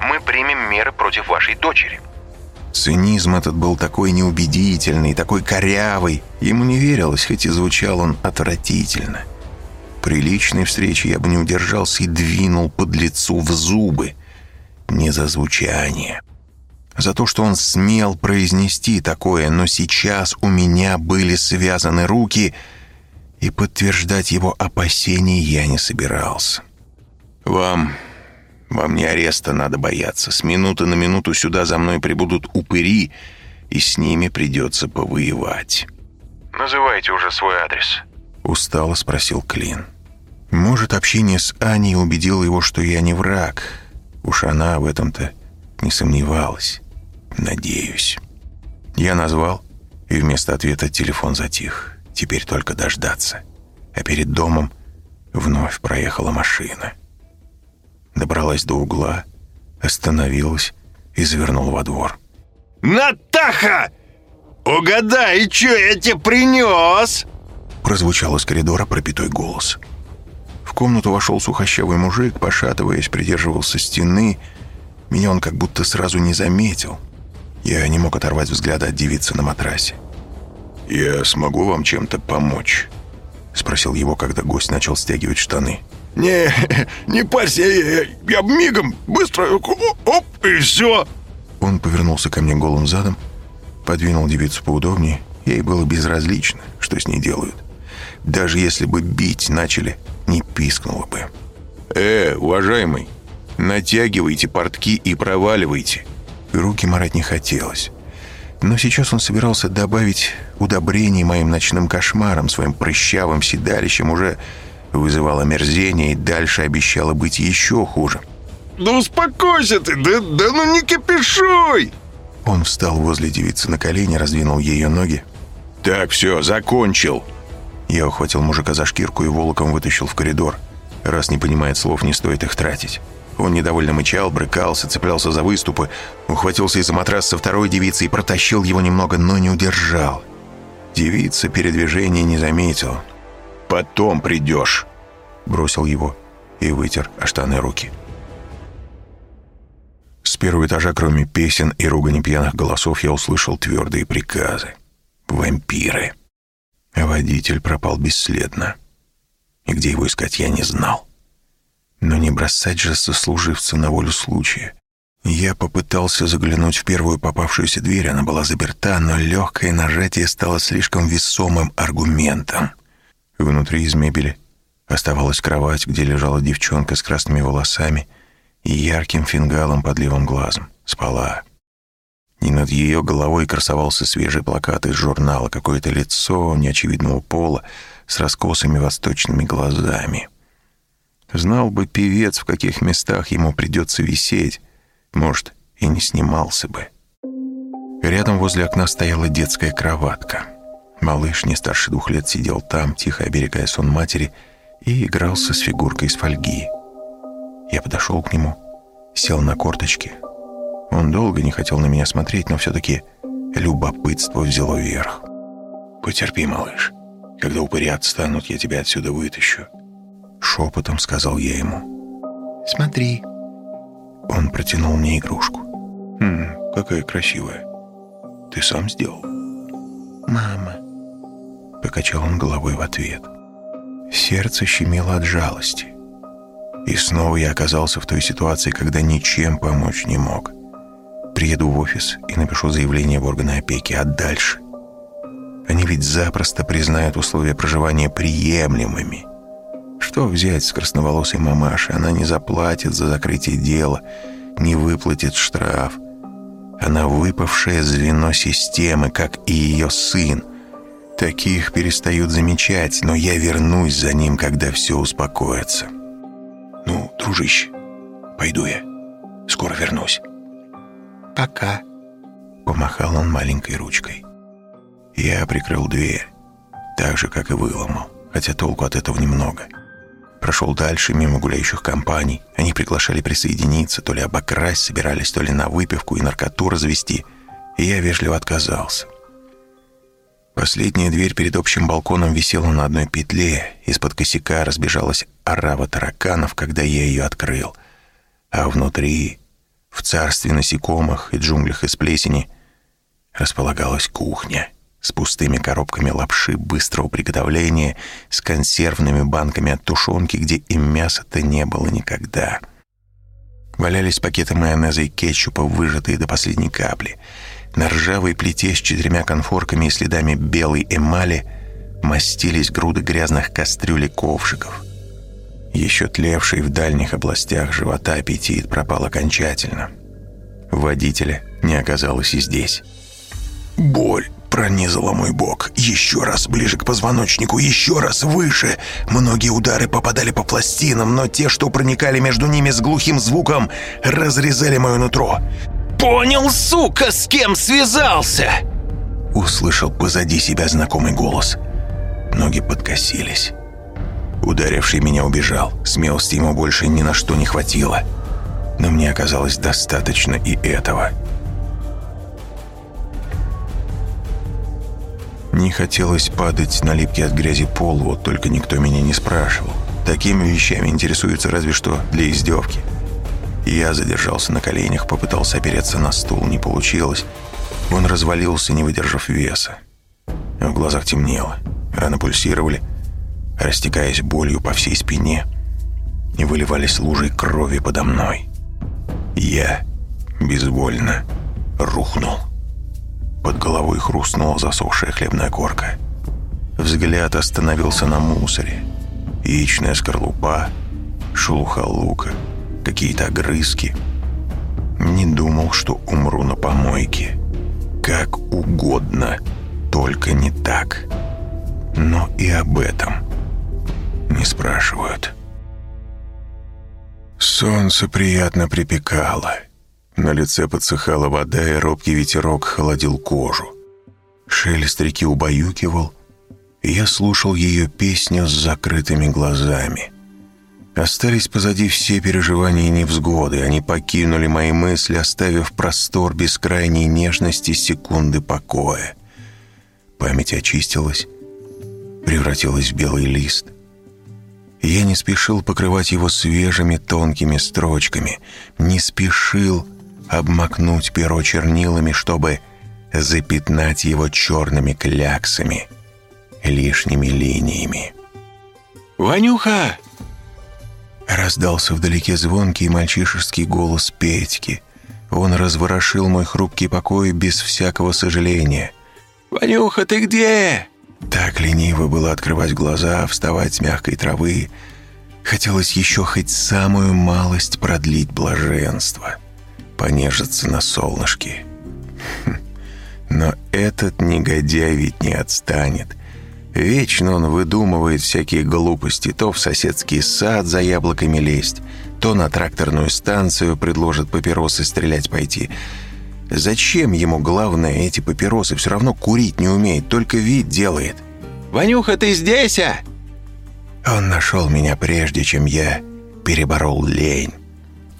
мы примем меры против вашей дочери. Цинизм этот был такой неубедительный, такой корявый. Ему не верилось, хоть и звучал он отвратительно. При личной встрече я бы не удержался и двинул под лицу в зубы. Не за звучание. За то, что он смел произнести такое, но сейчас у меня были связаны руки, и подтверждать его опасения я не собирался. «Вам... вам не ареста надо бояться. С минуты на минуту сюда за мной прибудут упыри, и с ними придется повоевать». «Называйте уже свой адрес», — устало спросил Клин. Может, общение с Аней убедило его, что я не враг. Уж она в этом-то не сомневалась. Надеюсь. Я назвал, и вместо ответа телефон затих. Теперь только дождаться. А перед домом вновь проехала машина. Добралась до угла, остановилась и завернула во двор. «Натаха! Угадай, что я тебе принес?» Прозвучал из коридора пропитой голос. В комнату вошел сухощавый мужик, пошатываясь, придерживался стены. Меня он как будто сразу не заметил. Я не мог оторвать взгляда от девицы на матрасе. «Я смогу вам чем-то помочь?» Спросил его, когда гость начал стягивать штаны. «Не, не парься, я, я мигом, быстро, оп, и все!» Он повернулся ко мне голым задом, подвинул девицу поудобнее. Ей было безразлично, что с ней делают. Даже если бы бить начали, не пискнуло бы. «Э, уважаемый, натягивайте портки и проваливайте!» Руки марать не хотелось. Но сейчас он собирался добавить удобрений моим ночным кошмарам, своим прыщавым седалищем, уже вызывало мерзение и дальше обещало быть еще хуже. «Да успокойся ты, да, да ну не кипишуй!» Он встал возле девицы на колени, раздвинул ее ноги. «Так, все, закончил!» Я ухватил мужика за шкирку и волоком вытащил в коридор. Раз не понимает слов, не стоит их тратить. Он недовольно мычал, брыкался, цеплялся за выступы, ухватился из-за матраса второй девицы и протащил его немного, но не удержал. Девица передвижения не заметила. «Потом придешь», — бросил его и вытер о штаны руки. С первого этажа, кроме песен и ругани пьяных голосов, я услышал твердые приказы. «Вампиры». А водитель пропал бесследно. И где его искать, я не знал. Но не бросать же сослуживца на волю случая. Я попытался заглянуть в первую попавшуюся дверь, она была заперта, но легкое нажатие стало слишком весомым аргументом. Внутри из мебели оставалась кровать, где лежала девчонка с красными волосами и ярким фингалом под левым глазом. Спала. И над ее головой красовался свежий плакат из журнала, какое-то лицо неочевидного пола с раскосыми восточными глазами. Знал бы певец, в каких местах ему придется висеть, может, и не снимался бы. Рядом возле окна стояла детская кроватка. Малыш не старше двух лет сидел там, тихо оберегая сон матери, и игрался с фигуркой из фольги. Я подошел к нему, сел на корточки. Он долго не хотел на меня смотреть, но все-таки любопытство взяло верх. «Потерпи, малыш. Когда упыри отстанут, я тебя отсюда вытащу. Шепотом сказал я ему. «Смотри». Он протянул мне игрушку. «Хм, какая красивая. Ты сам сделал?» «Мама». Покачал он головой в ответ. Сердце щемило от жалости. И снова я оказался в той ситуации, когда ничем помочь не мог. Приеду в офис и напишу заявление в органы опеки, а дальше? Они ведь запросто признают условия проживания приемлемыми. Что взять с красноволосой мамаши? Она не заплатит за закрытие дела, не выплатит штраф. Она выпавшее звено системы, как и ее сын. Таких перестают замечать, но я вернусь за ним, когда все успокоится. Ну, дружище, пойду я. Скоро вернусь. Пока. Помахал он маленькой ручкой. Я прикрыл дверь, так же, как и выломал, хотя толку от этого немного. — Прошел дальше, мимо гуляющих компаний. Они приглашали присоединиться, то ли обокрасть собирались, то ли на выпивку и наркоту развести. И я вежливо отказался. Последняя дверь перед общим балконом висела на одной петле. Из-под косяка разбежалась орава тараканов, когда я ее открыл. А внутри, в царстве насекомых и джунглях из плесени, располагалась кухня — с пустыми коробками лапши быстрого приготовления, с консервными банками от тушенки, где и мяса-то не было никогда. Валялись пакеты майонеза и кетчупа, выжатые до последней капли. На ржавой плите с четырьмя конфорками и следами белой эмали мастились груды грязных кастрюль и ковшиков. Еще тлевший в дальних областях живота аппетит пропал окончательно. Водителя не оказалось и здесь. «Боль!» пронизала мой бок. Еще раз ближе к позвоночнику, еще раз выше. Многие удары попадали по пластинам, но те, что проникали между ними с глухим звуком, разрезали мое нутро. «Понял, сука, с кем связался!» Услышал позади себя знакомый голос. Ноги подкосились. Ударивший меня убежал. Смелости ему больше ни на что не хватило. Но мне оказалось достаточно и этого. Не хотелось падать на липкий от грязи пол, вот только никто меня не спрашивал. Такими вещами интересуются разве что для издевки. Я задержался на коленях, попытался опереться на стул, не получилось. Он развалился, не выдержав веса. В глазах темнело, раны пульсировали, растекаясь болью по всей спине, и выливались лужей крови подо мной. Я безвольно рухнул. Под головой хрустнула засохшая хлебная корка. Взгляд остановился на мусоре. Яичная скорлупа, шелуха лука, какие-то огрызки. Не думал, что умру на помойке. Как угодно, только не так. Но и об этом не спрашивают. Солнце приятно припекало. На лице подсыхала вода, и робкий ветерок холодил кожу. Шелест реки убаюкивал, и я слушал ее песню с закрытыми глазами. Остались позади все переживания и невзгоды, они покинули мои мысли, оставив простор бескрайней нежности секунды покоя. Память очистилась, превратилась в белый лист. Я не спешил покрывать его свежими тонкими строчками, не спешил обмакнуть перо чернилами, чтобы запятнать его черными кляксами, лишними линиями. «Ванюха!» Раздался вдалеке звонкий мальчишеский голос Петьки. Он разворошил мой хрупкий покой без всякого сожаления. «Ванюха, ты где?» Так лениво было открывать глаза, вставать с мягкой травы. Хотелось еще хоть самую малость продлить блаженство понежиться на солнышке. Хм. Но этот негодяй ведь не отстанет. Вечно он выдумывает всякие глупости. То в соседский сад за яблоками лезть, то на тракторную станцию предложит папиросы стрелять пойти. Зачем ему, главное, эти папиросы? Все равно курить не умеет, только вид делает. «Ванюха, ты здесь, а?» Он нашел меня прежде, чем я переборол лень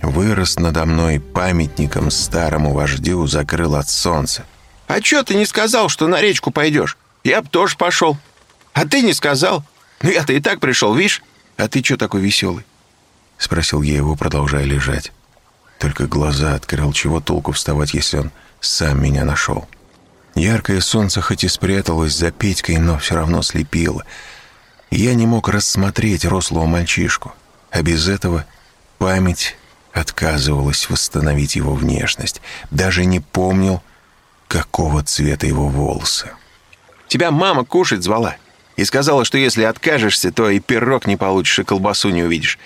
вырос надо мной памятником старому вождю, закрыл от солнца. «А чё ты не сказал, что на речку пойдешь? Я б тоже пошел. А ты не сказал? Ну я-то и так пришел, видишь? А ты чё такой веселый?» Спросил я его, продолжая лежать. Только глаза открыл, чего толку вставать, если он сам меня нашел. Яркое солнце хоть и спряталось за Петькой, но все равно слепило. Я не мог рассмотреть рослого мальчишку, а без этого память отказывалась восстановить его внешность. Даже не помнил, какого цвета его волосы. «Тебя мама кушать звала и сказала, что если откажешься, то и пирог не получишь, и колбасу не увидишь.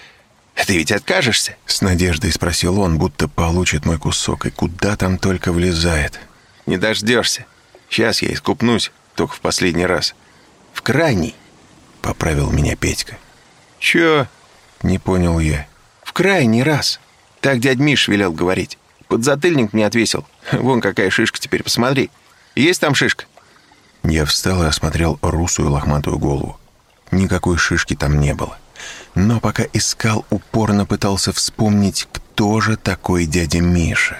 Ты ведь откажешься?» С надеждой спросил он, будто получит мой кусок, и куда там только влезает. «Не дождешься. Сейчас я искупнусь, только в последний раз. В крайний», — поправил меня Петька. «Чё?» — не понял я. «В крайний раз». Так дядь Миш велел говорить. Подзатыльник мне отвесил. Вон какая шишка теперь, посмотри. Есть там шишка?» Я встал и осмотрел русую лохматую голову. Никакой шишки там не было. Но пока искал, упорно пытался вспомнить, кто же такой дядя Миша.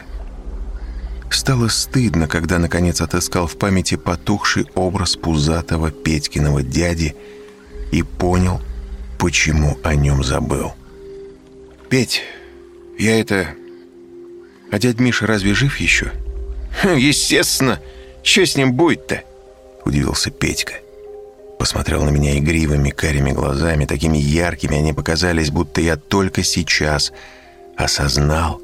Стало стыдно, когда наконец отыскал в памяти потухший образ пузатого Петькиного дяди и понял, почему о нем забыл. «Петь, я это... А дядь Миша разве жив еще? Хм, естественно. Что с ним будет-то? Удивился Петька. Посмотрел на меня игривыми карими глазами, такими яркими они показались, будто я только сейчас осознал,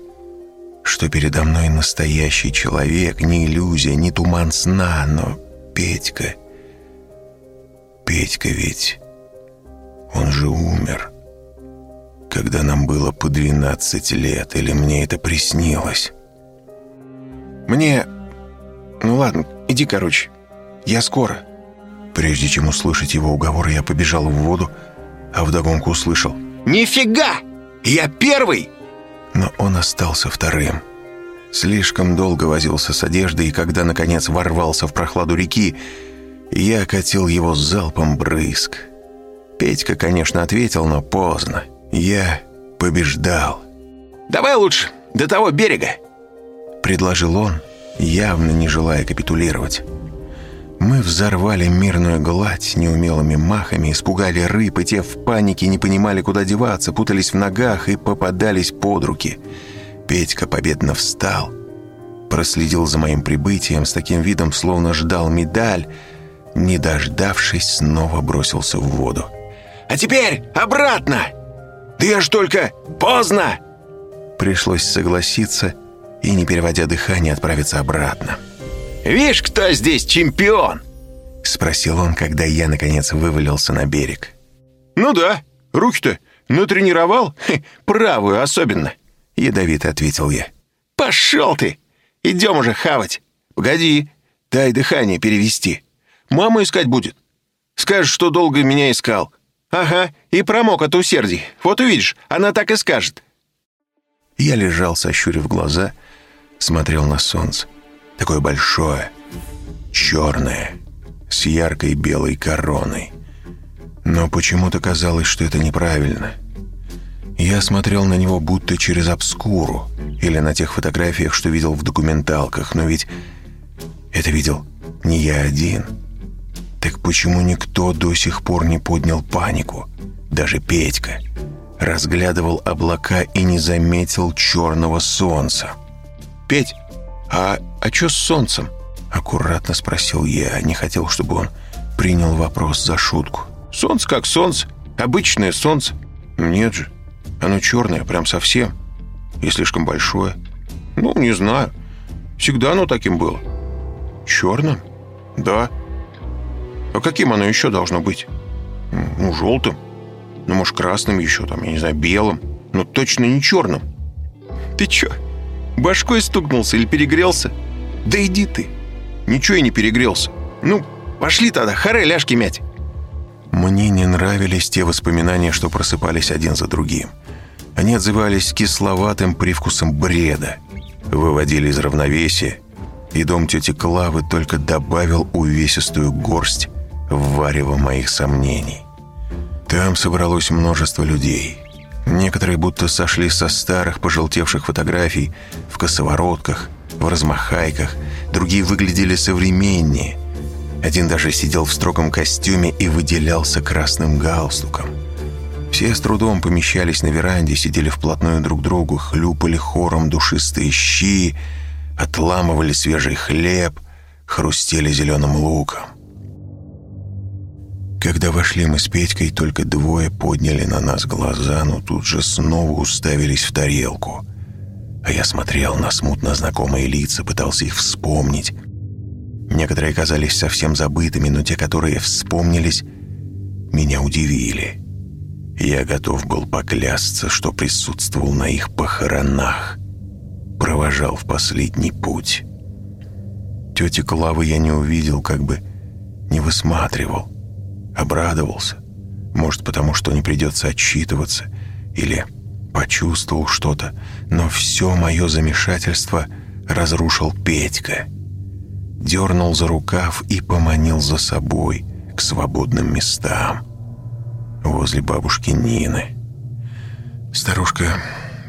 что передо мной настоящий человек, не иллюзия, не туман сна, но Петька... Петька ведь... Он же умер когда нам было по 12 лет, или мне это приснилось? Мне... Ну ладно, иди, короче. Я скоро». Прежде чем услышать его уговоры, я побежал в воду, а вдогонку услышал «Нифига! Я первый!» Но он остался вторым. Слишком долго возился с одеждой, и когда, наконец, ворвался в прохладу реки, я окатил его залпом брызг. Петька, конечно, ответил, но поздно. Я побеждал. «Давай лучше до того берега», — предложил он, явно не желая капитулировать. Мы взорвали мирную гладь неумелыми махами, испугали рыб, и те в панике не понимали, куда деваться, путались в ногах и попадались под руки. Петька победно встал, проследил за моим прибытием с таким видом, словно ждал медаль, не дождавшись, снова бросился в воду. «А теперь обратно! Да я ж только поздно!» Пришлось согласиться и, не переводя дыхание, отправиться обратно. «Видишь, кто здесь чемпион?» — спросил он, когда я, наконец, вывалился на берег. «Ну да, руки-то натренировал, Хе, правую особенно», — ядовито ответил я. «Пошел ты! Идем уже хавать. Погоди, дай дыхание перевести. Мама искать будет. Скажешь, что долго меня искал. Ага, и промок от усердий. Вот увидишь, она так и скажет». Я лежал, сощурив глаза, смотрел на солнце такое большое, черное, с яркой белой короной. Но почему-то казалось, что это неправильно. Я смотрел на него будто через обскуру или на тех фотографиях, что видел в документалках, но ведь это видел не я один. Так почему никто до сих пор не поднял панику? Даже Петька разглядывал облака и не заметил черного солнца. «Петь, «А, а что с солнцем?» Аккуратно спросил я, не хотел, чтобы он принял вопрос за шутку. «Солнце как солнце, обычное солнце». «Нет же, оно черное, прям совсем, и слишком большое». «Ну, не знаю, всегда оно таким было». «Черным?» «Да». «А каким оно еще должно быть?» «Ну, желтым, ну, может, красным еще, там, я не знаю, белым, но точно не черным». «Ты чё?» Башкой стукнулся или перегрелся? Да иди ты. Ничего и не перегрелся. Ну, пошли тогда, харе ляжки мять. Мне не нравились те воспоминания, что просыпались один за другим. Они отзывались кисловатым привкусом бреда, выводили из равновесия, и дом тети Клавы только добавил увесистую горсть в варево моих сомнений. Там собралось множество людей. Некоторые будто сошли со старых пожелтевших фотографий в косоворотках, в размахайках, другие выглядели современнее. Один даже сидел в строгом костюме и выделялся красным галстуком. Все с трудом помещались на веранде, сидели вплотную друг к другу, хлюпали хором душистые щи, отламывали свежий хлеб, хрустели зеленым луком. Когда вошли мы с Петькой, только двое подняли на нас глаза, но тут же снова уставились в тарелку. А я смотрел на смутно знакомые лица, пытался их вспомнить. Некоторые казались совсем забытыми, но те, которые вспомнились, меня удивили. Я готов был поклясться, что присутствовал на их похоронах. Провожал в последний путь. Тети Клавы я не увидел, как бы не высматривал. Обрадовался. Может, потому что не придется отчитываться. Или почувствовал что-то. Но все мое замешательство разрушил Петька. Дернул за рукав и поманил за собой к свободным местам. Возле бабушки Нины. Старушка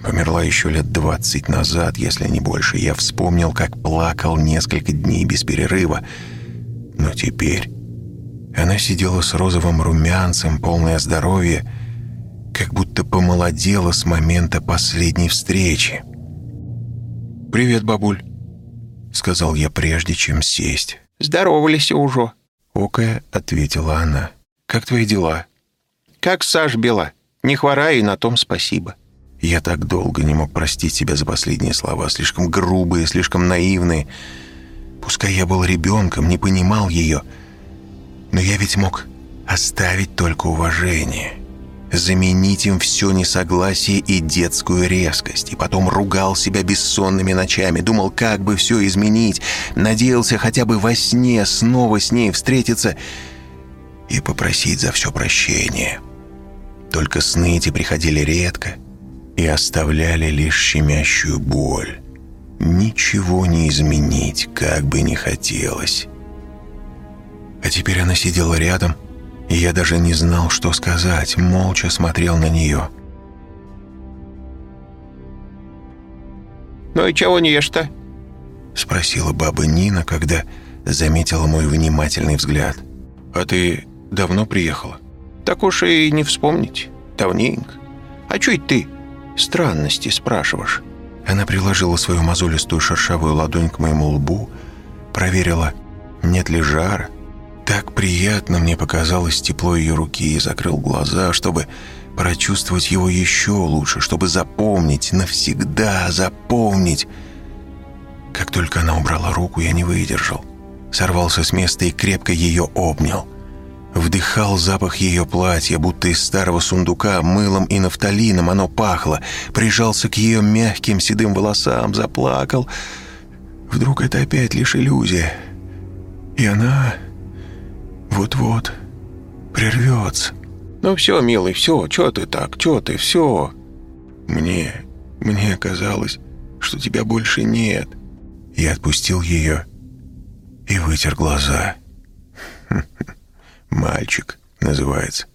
померла еще лет двадцать назад, если не больше. Я вспомнил, как плакал несколько дней без перерыва. Но теперь она сидела с розовым румянцем, полное здоровья, как будто помолодела с момента последней встречи. «Привет, бабуль», — сказал я прежде, чем сесть. «Здоровались уже», — окая ответила она. «Как твои дела?» «Как Саш Бела. Не хворай, и на том спасибо». Я так долго не мог простить себя за последние слова, слишком грубые, слишком наивные. Пускай я был ребенком, не понимал ее — но я ведь мог оставить только уважение. заменить им все несогласие и детскую резкость, и потом ругал себя бессонными ночами, думал, как бы все изменить, надеялся хотя бы во сне снова с ней встретиться и попросить за все прощение. Только сны эти приходили редко и оставляли лишь щемящую боль. Ничего не изменить, как бы ни хотелось. А теперь она сидела рядом, и я даже не знал, что сказать, молча смотрел на нее. «Ну и чего не ешь-то?» — спросила баба Нина, когда заметила мой внимательный взгляд. «А ты давно приехала?» «Так уж и не вспомнить. Давненько. А чё ты странности спрашиваешь?» Она приложила свою мозолистую шершавую ладонь к моему лбу, проверила, нет ли жара. Так приятно мне показалось тепло ее руки и закрыл глаза, чтобы прочувствовать его еще лучше, чтобы запомнить, навсегда запомнить. Как только она убрала руку, я не выдержал. Сорвался с места и крепко ее обнял. Вдыхал запах ее платья, будто из старого сундука, мылом и нафталином оно пахло. Прижался к ее мягким седым волосам, заплакал. Вдруг это опять лишь иллюзия. И она вот-вот прервется. «Ну все, милый, все, что ты так, что ты, все?» «Мне, мне казалось, что тебя больше нет». Я отпустил ее и вытер глаза. «Мальчик» называется.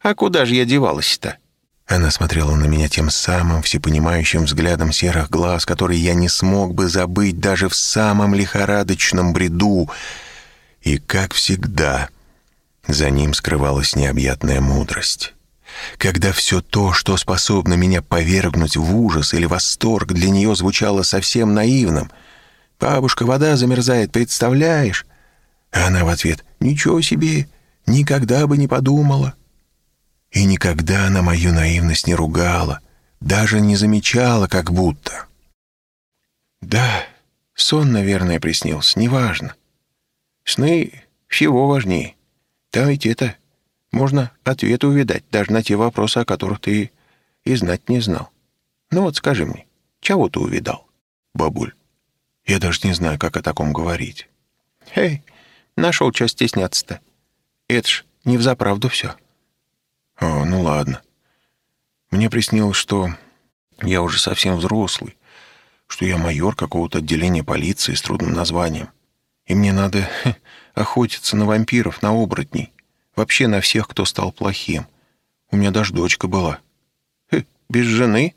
«А куда же я девалась-то?» Она смотрела на меня тем самым всепонимающим взглядом серых глаз, который я не смог бы забыть даже в самом лихорадочном бреду. И, как всегда, за ним скрывалась необъятная мудрость. Когда все то, что способно меня повергнуть в ужас или восторг, для нее звучало совсем наивным. «Бабушка, вода замерзает, представляешь?» Она в ответ «Ничего себе!» Никогда бы не подумала. И никогда она мою наивность не ругала, даже не замечала, как будто. Да, сон, наверное, приснился, неважно. Сны всего важнее. Там ведь это, можно ответ увидать, даже на те вопросы, о которых ты и знать не знал. Ну вот скажи мне, чего ты увидал? Бабуль, я даже не знаю, как о таком говорить. Эй, нашел, что стесняться-то. Это ж не взаправду все. О, ну ладно. Мне приснилось, что я уже совсем взрослый, что я майор какого-то отделения полиции с трудным названием. И мне надо хе, охотиться на вампиров, на оборотней. Вообще на всех, кто стал плохим. У меня даже дочка была. Хе, без жены?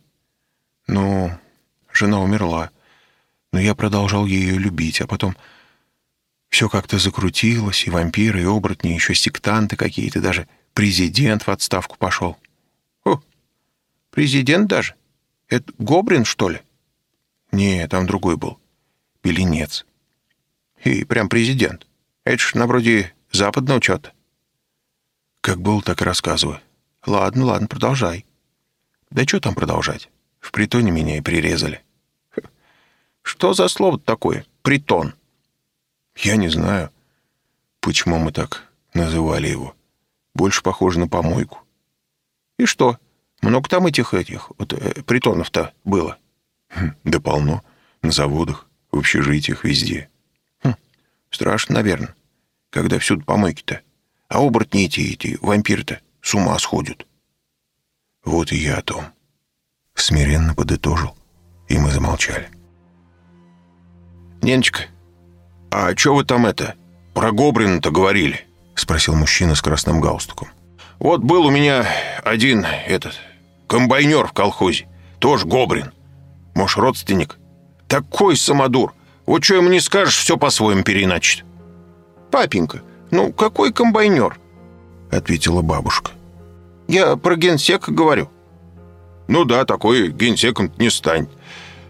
Ну, жена умерла. Но я продолжал ее любить, а потом все как-то закрутилось, и вампиры, и оборотни, еще сектанты какие-то, даже президент в отставку пошел. О, президент даже? Это Гобрин, что ли? Не, там другой был. Беленец. И прям президент. Это ж на вроде западного чего-то. Как был, так и рассказываю. Ладно, ладно, продолжай. Да что там продолжать? В притоне меня и прирезали. Что за слово такое? Притон. Я не знаю, почему мы так называли его. Больше похоже на помойку. И что? Много там этих этих вот, э, притонов-то было? Хм, да полно. На заводах, в общежитиях, везде. Страшно, наверное, когда всюду помойки-то. А оборотни эти, эти вампиры-то с ума сходят. Вот и я о том. Смиренно подытожил, и мы замолчали. «Неночка, «А что вы там это, про Гобрина-то говорили?» — спросил мужчина с красным галстуком. «Вот был у меня один этот комбайнер в колхозе, тоже Гобрин. Может, родственник? Такой самодур. Вот что ему не скажешь, все по-своему переначит». «Папенька, ну какой комбайнер?» — ответила бабушка. «Я про генсека говорю». «Ну да, такой генсеком не станет.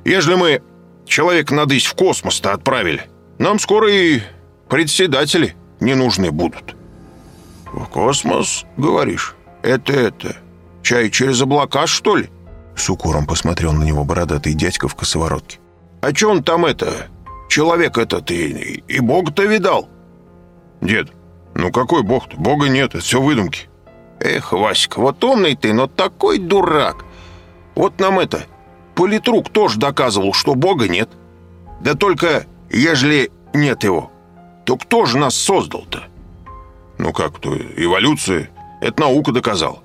Ежели мы человека надысь в космос-то отправили, нам скоро и председатели не нужны будут». «В космос, говоришь? Это это? Чай через облака, что ли?» С укором посмотрел на него бородатый дядька в косоворотке. «А че он там это? Человек этот и, и Бога-то видал?» «Дед, ну какой Бог-то? Бога нет, это все выдумки. Эх, Васька, вот умный ты, но такой дурак. Вот нам это, политрук тоже доказывал, что Бога нет. Да только, ежели нет его, то кто же нас создал-то? Ну как, то эволюция, это наука доказала.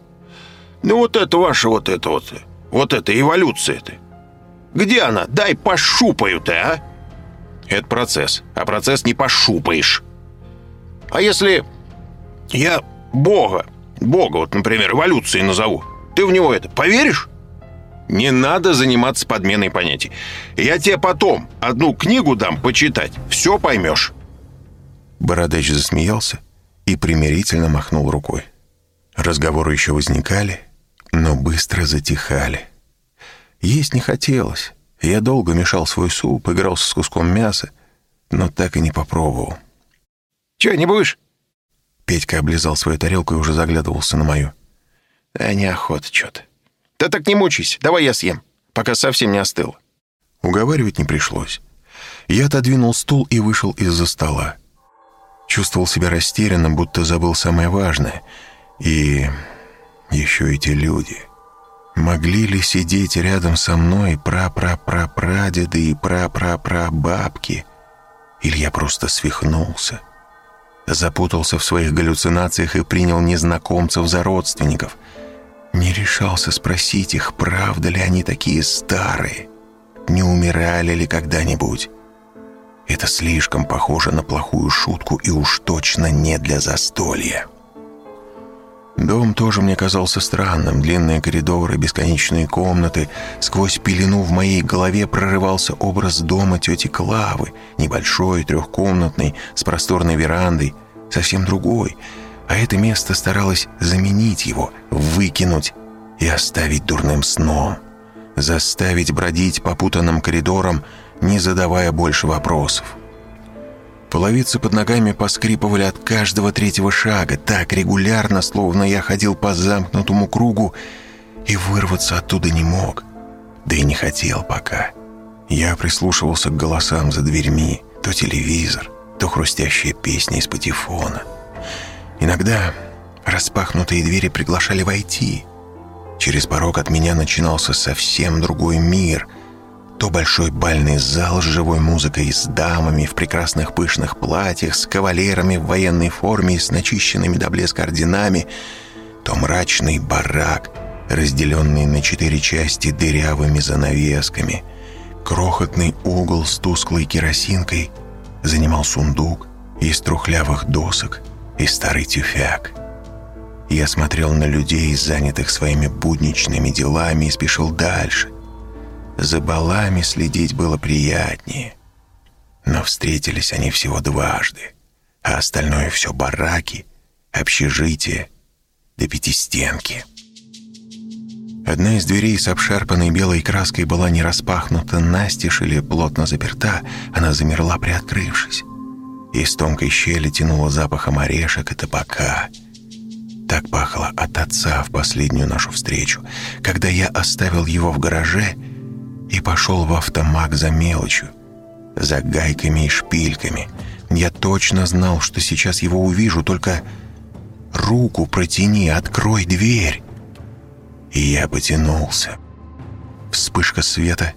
Ну вот это ваша вот это вот, вот это эволюция-то. Где она? Дай пошупаю-то, а? Это процесс, а процесс не пошупаешь. А если я Бога, Бога вот, например, эволюцией назову, ты в него это поверишь? Не надо заниматься подменой понятий. Я тебе потом одну книгу дам почитать, все поймешь. Бородач засмеялся и примирительно махнул рукой. Разговоры еще возникали, но быстро затихали. Есть не хотелось. Я долго мешал свой суп, игрался с куском мяса, но так и не попробовал. «Че, не будешь?» Петька облизал свою тарелку и уже заглядывался на мою. «А неохота что-то». «Да так не мучайся, давай я съем, пока совсем не остыл». Уговаривать не пришлось. Я отодвинул стул и вышел из-за стола. Чувствовал себя растерянным, будто забыл самое важное. И еще эти люди. Могли ли сидеть рядом со мной пра-пра-пра-прадеды и пра-пра-пра-бабки? Или я просто свихнулся? Запутался в своих галлюцинациях и принял незнакомцев за родственников. Не решался спросить их, правда ли они такие старые. Не умирали ли когда-нибудь? Это слишком похоже на плохую шутку и уж точно не для застолья. Дом тоже мне казался странным. Длинные коридоры, бесконечные комнаты. Сквозь пелену в моей голове прорывался образ дома тети Клавы. Небольшой, трехкомнатный, с просторной верандой. Совсем другой. А это место старалось заменить его, выкинуть и оставить дурным сном. Заставить бродить по путанным коридорам, не задавая больше вопросов. Половицы под ногами поскрипывали от каждого третьего шага, так регулярно, словно я ходил по замкнутому кругу и вырваться оттуда не мог. Да и не хотел пока. Я прислушивался к голосам за дверьми, то телевизор, то хрустящая песня из патефона. Иногда распахнутые двери приглашали войти. Через порог от меня начинался совсем другой мир — то большой бальный зал с живой музыкой, с дамами в прекрасных пышных платьях, с кавалерами в военной форме и с начищенными до блеска орденами, то мрачный барак, разделенный на четыре части дырявыми занавесками. Крохотный угол с тусклой керосинкой занимал сундук из трухлявых досок и старый тюфяк. Я смотрел на людей, занятых своими будничными делами, и спешил дальше, за балами следить было приятнее. Но встретились они всего дважды, а остальное все бараки, общежитие да пятистенки. Одна из дверей с обшарпанной белой краской была не распахнута настежь или плотно заперта, она замерла, приоткрывшись. Из тонкой щели тянуло запахом орешек и табака. Так пахло от отца в последнюю нашу встречу, когда я оставил его в гараже — и пошел в автомаг за мелочью, за гайками и шпильками. Я точно знал, что сейчас его увижу, только руку протяни, открой дверь. И я потянулся. Вспышка света,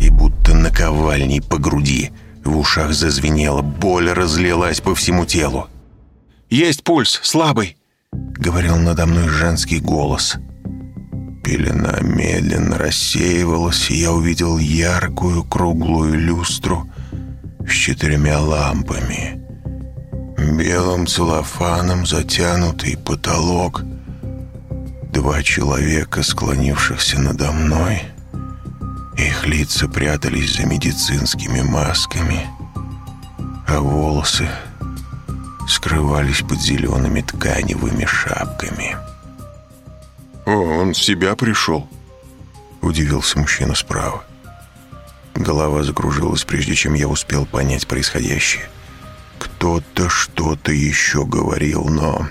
и будто наковальней по груди. В ушах зазвенело, боль разлилась по всему телу. «Есть пульс, слабый», — говорил надо мной женский голос. «Есть Пелена медленно рассеивалась, и я увидел яркую круглую люстру с четырьмя лампами. Белым целлофаном затянутый потолок. Два человека, склонившихся надо мной. Их лица прятались за медицинскими масками, а волосы скрывались под зелеными тканевыми шапками. «О, он в себя пришел», — удивился мужчина справа. Голова закружилась, прежде чем я успел понять происходящее. Кто-то что-то еще говорил, но...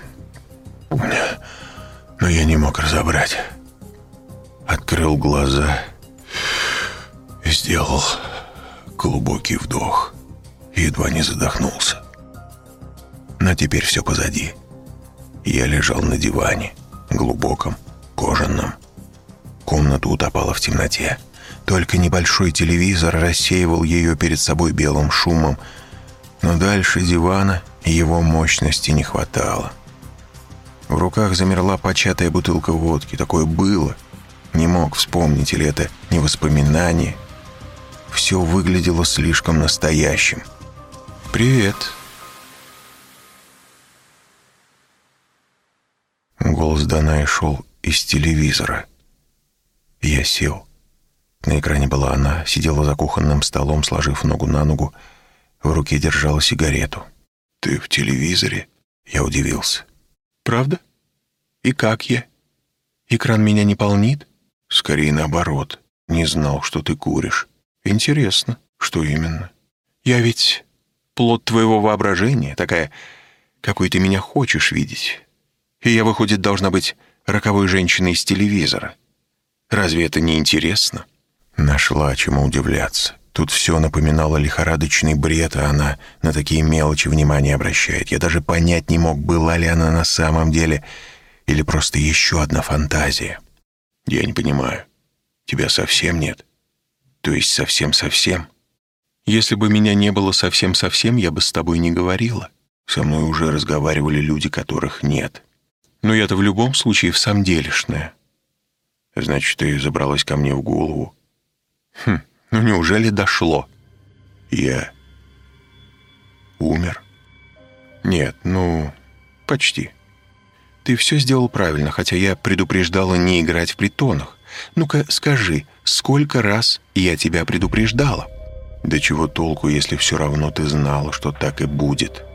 Но я не мог разобрать. Открыл глаза и сделал глубокий вдох. Едва не задохнулся. Но теперь все позади. Я лежал на диване — глубоком, кожаном. Комната утопала в темноте. Только небольшой телевизор рассеивал ее перед собой белым шумом, но дальше дивана его мощности не хватало. В руках замерла початая бутылка водки. Такое было. Не мог вспомнить, или это не воспоминание. Все выглядело слишком настоящим. «Привет», Голос Данаи шел из телевизора. Я сел. На экране была она, сидела за кухонным столом, сложив ногу на ногу, в руке держала сигарету. «Ты в телевизоре?» Я удивился. «Правда? И как я? Экран меня не полнит?» «Скорее наоборот. Не знал, что ты куришь. Интересно, что именно?» «Я ведь плод твоего воображения, такая, какой ты меня хочешь видеть. И я, выходит, должна быть роковой женщиной из телевизора. Разве это не интересно?» Нашла чему удивляться. Тут все напоминало лихорадочный бред, а она на такие мелочи внимания обращает. Я даже понять не мог, была ли она на самом деле или просто еще одна фантазия. Я не понимаю. Тебя совсем нет? То есть совсем-совсем? Если бы меня не было совсем-совсем, я бы с тобой не говорила. Со мной уже разговаривали люди, которых нет. Но я-то в любом случае в самом делешная. Значит, ты забралась ко мне в голову. Хм, ну неужели дошло? Я умер? Нет, ну, почти. Ты все сделал правильно, хотя я предупреждала не играть в притонах. Ну-ка, скажи, сколько раз я тебя предупреждала? Да чего толку, если все равно ты знала, что так и будет?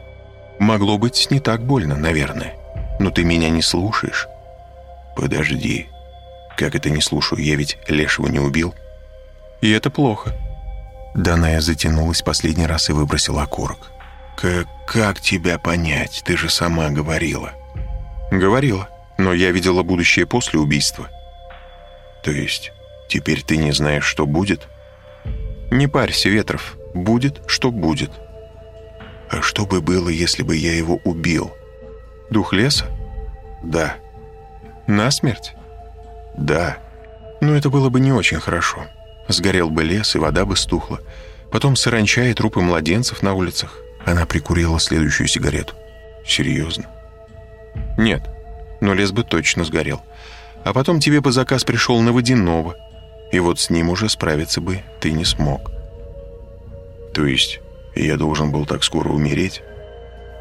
Могло быть не так больно, наверное. Но ты меня не слушаешь. Подожди. Как это не слушаю? Я ведь Лешего не убил. И это плохо. Даная затянулась последний раз и выбросила окурок. Как, как тебя понять? Ты же сама говорила. Говорила, но я видела будущее после убийства. То есть, теперь ты не знаешь, что будет? Не парься, Ветров. Будет, что будет. А что бы было, если бы я его убил? Дух леса? Да. Насмерть? Да. Но это было бы не очень хорошо. Сгорел бы лес, и вода бы стухла. Потом саранча и трупы младенцев на улицах. Она прикурила следующую сигарету. Серьезно? Нет, но лес бы точно сгорел. А потом тебе бы заказ пришел на водяного. И вот с ним уже справиться бы ты не смог. То есть я должен был так скоро умереть?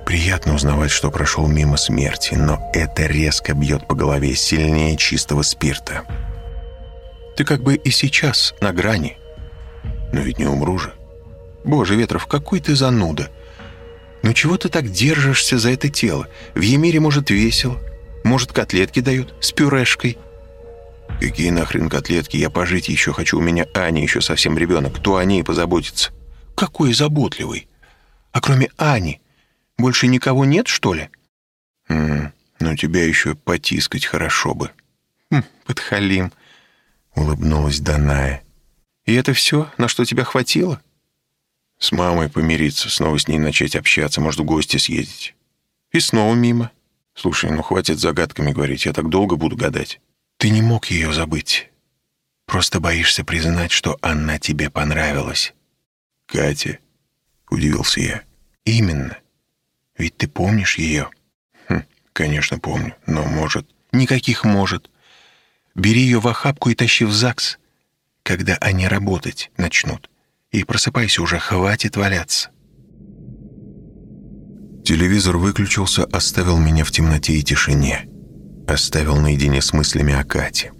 Приятно узнавать, что прошел мимо смерти, но это резко бьет по голове сильнее чистого спирта. Ты как бы и сейчас на грани. Но ведь не умру же. Боже, Ветров, какой ты зануда. Ну чего ты так держишься за это тело? В Емире, может, весело. Может, котлетки дают с пюрешкой. Какие нахрен котлетки? Я пожить еще хочу. У меня Аня еще совсем ребенок. Кто о ней позаботится? Какой заботливый. А кроме Ани, больше никого нет, что ли?» «М ну тебя еще потискать хорошо бы». Хм, «Подхалим», — улыбнулась Даная. «И это все, на что тебя хватило?» «С мамой помириться, снова с ней начать общаться, может, в гости съездить». «И снова мимо». «Слушай, ну хватит загадками говорить, я так долго буду гадать». «Ты не мог ее забыть. Просто боишься признать, что она тебе понравилась». «Катя?» — удивился я. «Именно. Ведь ты помнишь ее?» «Хм, конечно, помню, но может...» «Никаких может. Бери ее в охапку и тащи в ЗАГС, когда они работать начнут. И просыпайся уже, хватит валяться». Телевизор выключился, оставил меня в темноте и тишине. Оставил наедине с мыслями о Кате.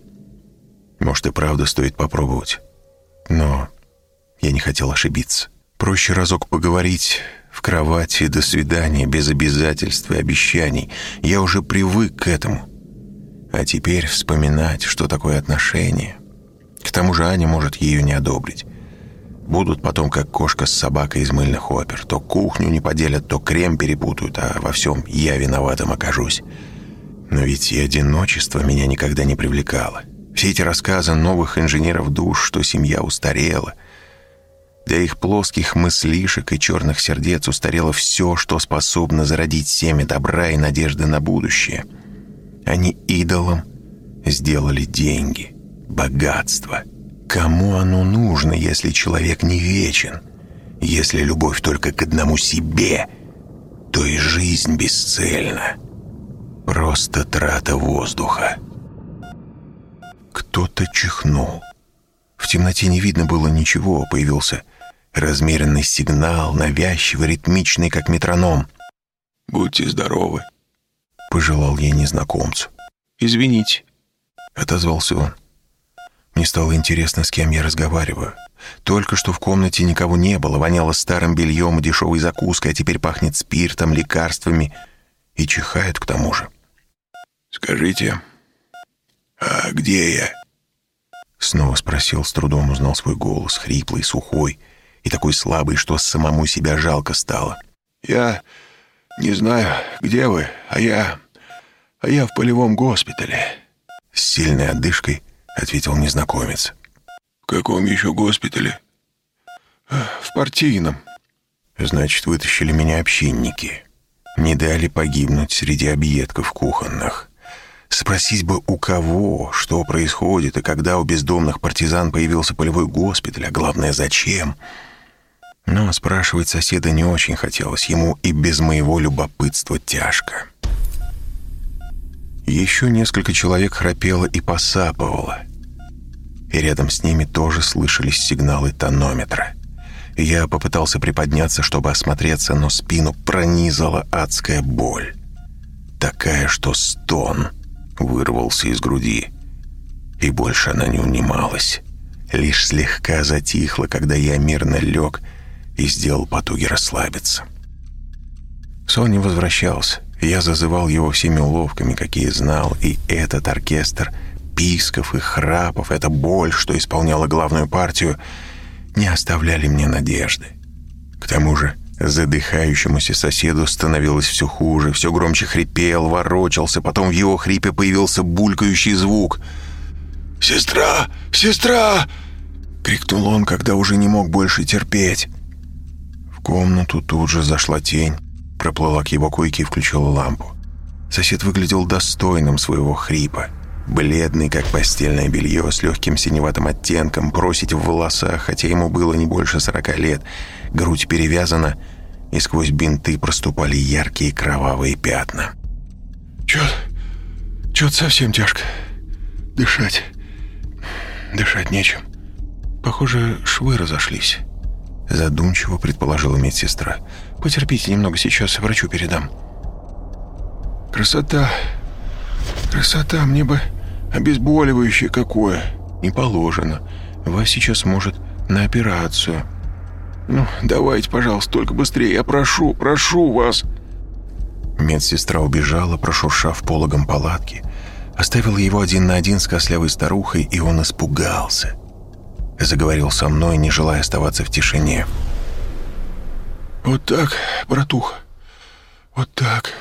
Может, и правда стоит попробовать. Но я не хотел ошибиться. Проще разок поговорить в кровати, до свидания, без обязательств и обещаний. Я уже привык к этому. А теперь вспоминать, что такое отношение. К тому же Аня может ее не одобрить. Будут потом как кошка с собакой из мыльных опер. То кухню не поделят, то крем перепутают, а во всем я виноватым окажусь. Но ведь и одиночество меня никогда не привлекало. Все эти рассказы новых инженеров душ, что семья устарела — для их плоских мыслишек и черных сердец устарело все, что способно зародить семя добра и надежды на будущее. Они идолом сделали деньги, богатство. Кому оно нужно, если человек не вечен? Если любовь только к одному себе, то и жизнь бесцельна. Просто трата воздуха. Кто-то чихнул. В темноте не видно было ничего, появился размеренный сигнал, навязчивый, ритмичный, как метроном. «Будьте здоровы», — пожелал я незнакомцу. «Извините», — отозвался он. Мне стало интересно, с кем я разговариваю. Только что в комнате никого не было, воняло старым бельем и дешевой закуской, а теперь пахнет спиртом, лекарствами и чихает к тому же. «Скажите, а где я?» Снова спросил, с трудом узнал свой голос, хриплый, сухой и такой слабый, что самому себя жалко стало. «Я не знаю, где вы, а я... а я в полевом госпитале». С сильной отдышкой ответил незнакомец. «В каком еще госпитале?» «В партийном». «Значит, вытащили меня общинники. Не дали погибнуть среди объедков кухонных». Спросить бы у кого, что происходит, и когда у бездомных партизан появился полевой госпиталь, а главное, зачем. Но спрашивать соседа не очень хотелось, ему и без моего любопытства тяжко. Еще несколько человек храпело и посапывало, и рядом с ними тоже слышались сигналы тонометра. Я попытался приподняться, чтобы осмотреться, но спину пронизала адская боль. Такая, что стон — вырвался из груди. И больше она не унималась. Лишь слегка затихла, когда я мирно лег и сделал потуги расслабиться. Сон не возвращался. Я зазывал его всеми уловками, какие знал, и этот оркестр писков и храпов, эта боль, что исполняла главную партию, не оставляли мне надежды. К тому же Задыхающемуся соседу становилось все хуже, все громче хрипел, ворочался, потом в его хрипе появился булькающий звук. «Сестра! Сестра!» — крикнул он, когда уже не мог больше терпеть. Комнату тут же зашла тень, проплыла к его койке и включила лампу. Сосед выглядел достойным своего хрипа. Бледный, как постельное белье, с легким синеватым оттенком, просить в волосах, хотя ему было не больше сорока лет. Грудь перевязана, и сквозь бинты проступали яркие кровавые пятна. «Чё-то... чё-то совсем тяжко. Дышать... дышать нечем. Похоже, швы разошлись». Задумчиво предположила медсестра. «Потерпите немного, сейчас врачу передам». «Красота... красота, мне бы...» Обезболивающее какое? Не положено. Вас сейчас может на операцию. Ну, давайте, пожалуйста, только быстрее. Я прошу, прошу вас. Медсестра убежала, прошуршав пологом палатки. Оставила его один на один с кослявой старухой, и он испугался. Заговорил со мной, не желая оставаться в тишине. «Вот так, братуха, вот так.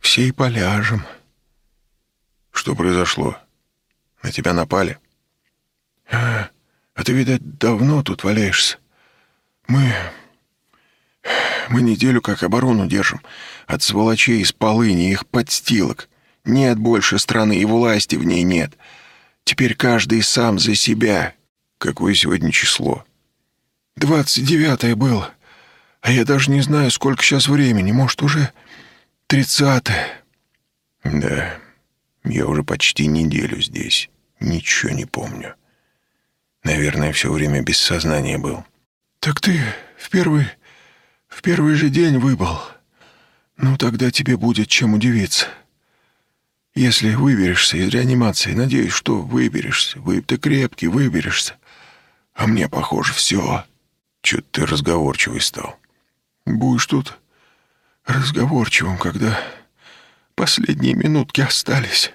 Все и поляжем». «Что произошло? На тебя напали?» «А, а ты, видать, давно тут валяешься. Мы... Мы неделю как оборону держим. От сволочей из полыни, их подстилок. Нет больше страны, и власти в ней нет. Теперь каждый сам за себя. Какое сегодня число?» «Двадцать девятое было. А я даже не знаю, сколько сейчас времени. Может, уже тридцатое». «Да, я уже почти неделю здесь. Ничего не помню. Наверное, все время без сознания был. Так ты в первый... в первый же день выбыл. Ну, тогда тебе будет чем удивиться. Если выберешься из реанимации, надеюсь, что выберешься. Вы ты крепкий, выберешься. А мне, похоже, все. Чё ты разговорчивый стал? Будешь тут разговорчивым, когда последние минутки остались.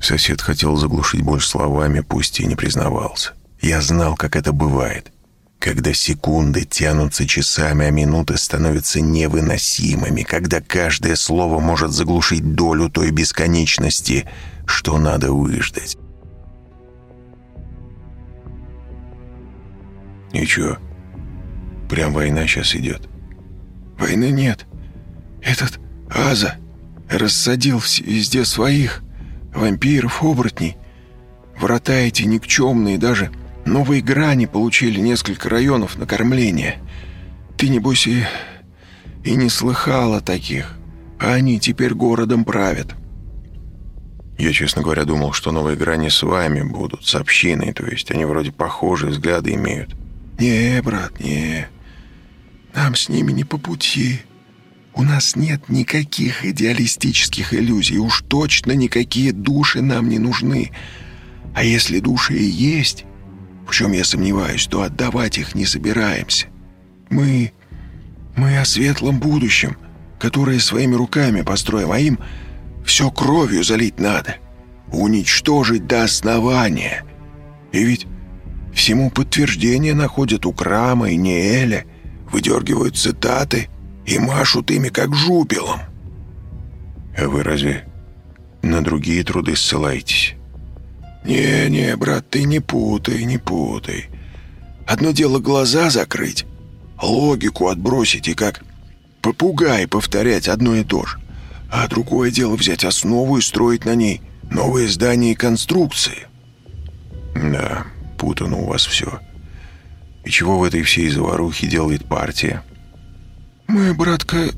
Сосед хотел заглушить боль словами, пусть и не признавался. Я знал, как это бывает. Когда секунды тянутся часами, а минуты становятся невыносимыми, когда каждое слово может заглушить долю той бесконечности, что надо выждать. Ничего, прям война сейчас идет. Войны нет. Этот Аза рассадил везде своих — вампиров, оборотней. Врата эти никчемные, даже новые грани получили несколько районов накормления. Ты, небось, и, и не слыхал о таких, а они теперь городом правят». Я, честно говоря, думал, что новые грани с вами будут, с общиной, то есть они вроде похожие взгляды имеют. «Не, брат, не. Нам с ними не по пути. У нас нет никаких идеалистических иллюзий, уж точно никакие души нам не нужны. А если души и есть, в чем я сомневаюсь, то отдавать их не собираемся. Мы... мы о светлом будущем, которое своими руками построим, а им все кровью залить надо, уничтожить до основания. И ведь всему подтверждение находят у Крама и Неэля, выдергивают цитаты и машут ими как жупелом. А вы разве на другие труды ссылаетесь? «Не-не, брат, ты не путай, не путай. Одно дело глаза закрыть, логику отбросить и как попугай повторять одно и то же. А другое дело взять основу и строить на ней новые здания и конструкции. Да, путано у вас все. И чего в этой всей заварухе делает партия? Мы, братка,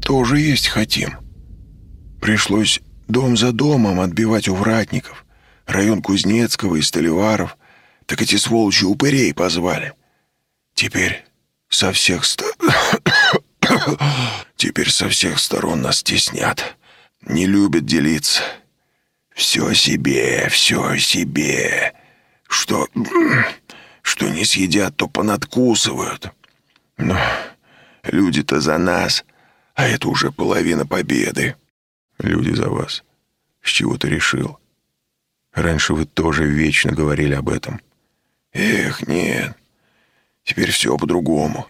тоже есть хотим. Пришлось дом за домом отбивать у вратников, район Кузнецкого и Столиваров. Так эти сволочи упырей позвали. Теперь со всех сторон... Теперь со всех сторон нас теснят. Не любят делиться. Все себе, все себе. Что... Что не съедят, то понадкусывают. Но люди-то за нас, а это уже половина победы. Люди за вас. С чего ты решил? Раньше вы тоже вечно говорили об этом. Эх, нет. Теперь все по-другому.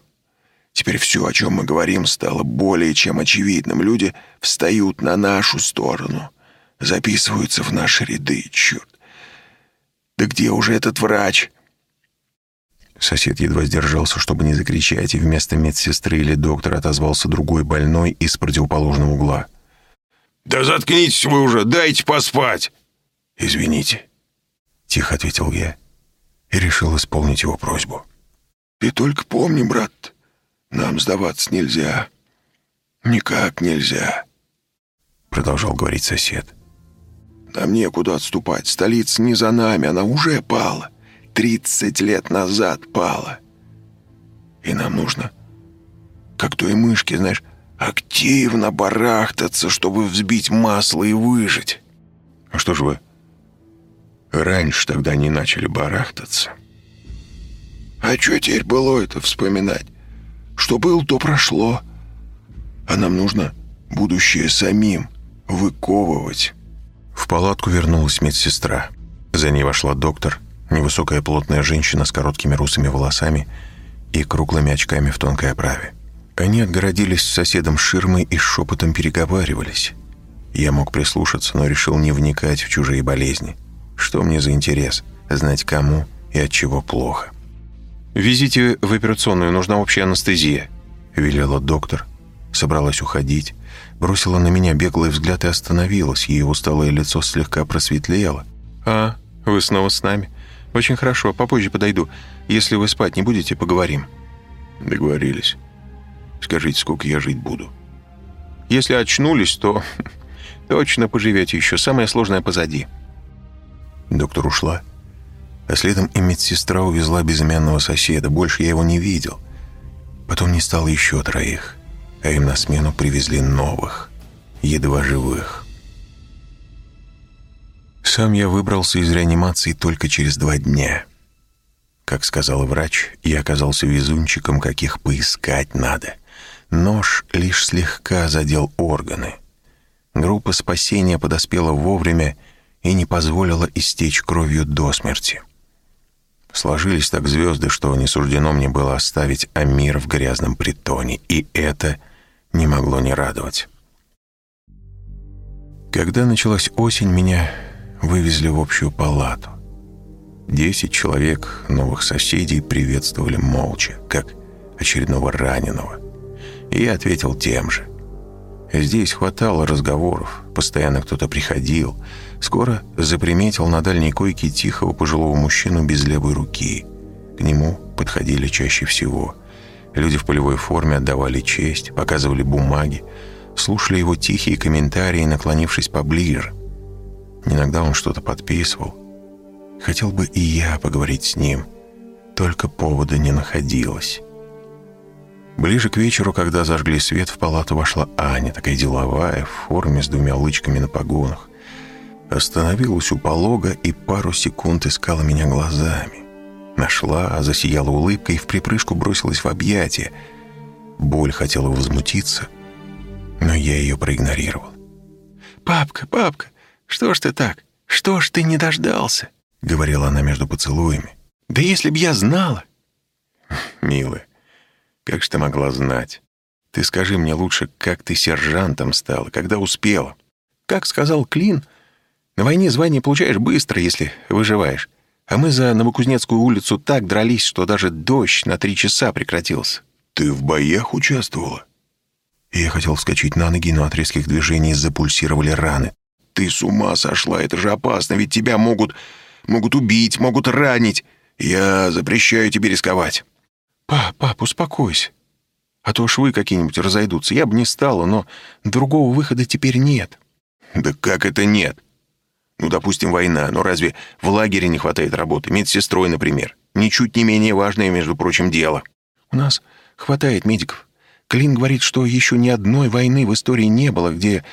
Теперь все, о чем мы говорим, стало более чем очевидным. Люди встают на нашу сторону, записываются в наши ряды, черт. Да где уже этот врач?» Сосед едва сдержался, чтобы не закричать, и вместо медсестры или доктора отозвался другой больной из противоположного угла. «Да заткнитесь вы уже, дайте поспать!» «Извините», — тихо ответил я и решил исполнить его просьбу. «Ты только помни, брат, нам сдаваться нельзя. Никак нельзя», — продолжал говорить сосед. «Нам некуда отступать. Столица не за нами, она уже пала. Тридцать лет назад пала. И нам нужно, как той мышки, знаешь, активно барахтаться, чтобы взбить масло и выжить». «А что же вы раньше тогда не начали барахтаться?» «А что теперь было это вспоминать? Что было, то прошло. А нам нужно будущее самим выковывать. В палатку вернулась медсестра. За ней вошла доктор, невысокая плотная женщина с короткими русыми волосами и круглыми очками в тонкой оправе. Они отгородились с соседом ширмой и шепотом переговаривались. Я мог прислушаться, но решил не вникать в чужие болезни. Что мне за интерес? Знать кому и от чего плохо. «Везите в операционную, нужна общая анестезия», — велела доктор. Собралась уходить, бросила на меня беглый взгляд и остановилась. Ее усталое лицо слегка просветлело. «А, вы снова с нами? Очень хорошо, попозже подойду. Если вы спать не будете, поговорим». «Договорились. Скажите, сколько я жить буду?» «Если очнулись, то точно поживете еще. Самое сложное позади». Доктор ушла а следом и медсестра увезла безымянного соседа. Больше я его не видел. Потом не стало еще троих, а им на смену привезли новых, едва живых. Сам я выбрался из реанимации только через два дня. Как сказал врач, я оказался везунчиком, каких поискать надо. Нож лишь слегка задел органы. Группа спасения подоспела вовремя и не позволила истечь кровью до смерти. Сложились так звезды, что не суждено мне было оставить Амир в грязном притоне, и это не могло не радовать. Когда началась осень, меня вывезли в общую палату. Десять человек, новых соседей, приветствовали молча, как очередного раненого. И я ответил тем же. Здесь хватало разговоров, постоянно кто-то приходил. Скоро заприметил на дальней койке тихого пожилого мужчину без левой руки. К нему подходили чаще всего. Люди в полевой форме отдавали честь, показывали бумаги, слушали его тихие комментарии, наклонившись поближе. Иногда он что-то подписывал. Хотел бы и я поговорить с ним, только повода не находилось. Ближе к вечеру, когда зажгли свет, в палату вошла Аня, такая деловая, в форме с двумя лычками на погонах. Остановилась у полога и пару секунд искала меня глазами. Нашла, засияла улыбкой и в припрыжку бросилась в объятия. Боль хотела возмутиться, но я ее проигнорировал. «Папка, папка, что ж ты так? Что ж ты не дождался?» — говорила она между поцелуями. «Да если б я знала!» «Милая, как же ты могла знать? Ты скажи мне лучше, как ты сержантом стала, когда успела? Как сказал Клин, на войне звание получаешь быстро, если выживаешь. А мы за Новокузнецкую улицу так дрались, что даже дождь на три часа прекратился. Ты в боях участвовала? Я хотел вскочить на ноги, но от резких движений запульсировали раны. Ты с ума сошла, это же опасно, ведь тебя могут... могут убить, могут ранить. Я запрещаю тебе рисковать. «Пап, пап, успокойся. А то швы какие-нибудь разойдутся. Я бы не стала, но другого выхода теперь нет». «Да как это нет? Ну, допустим, война, но разве в лагере не хватает работы? Медсестрой, например. Ничуть не менее важное, между прочим, дело». «У нас хватает медиков. Клин говорит, что еще ни одной войны в истории не было, где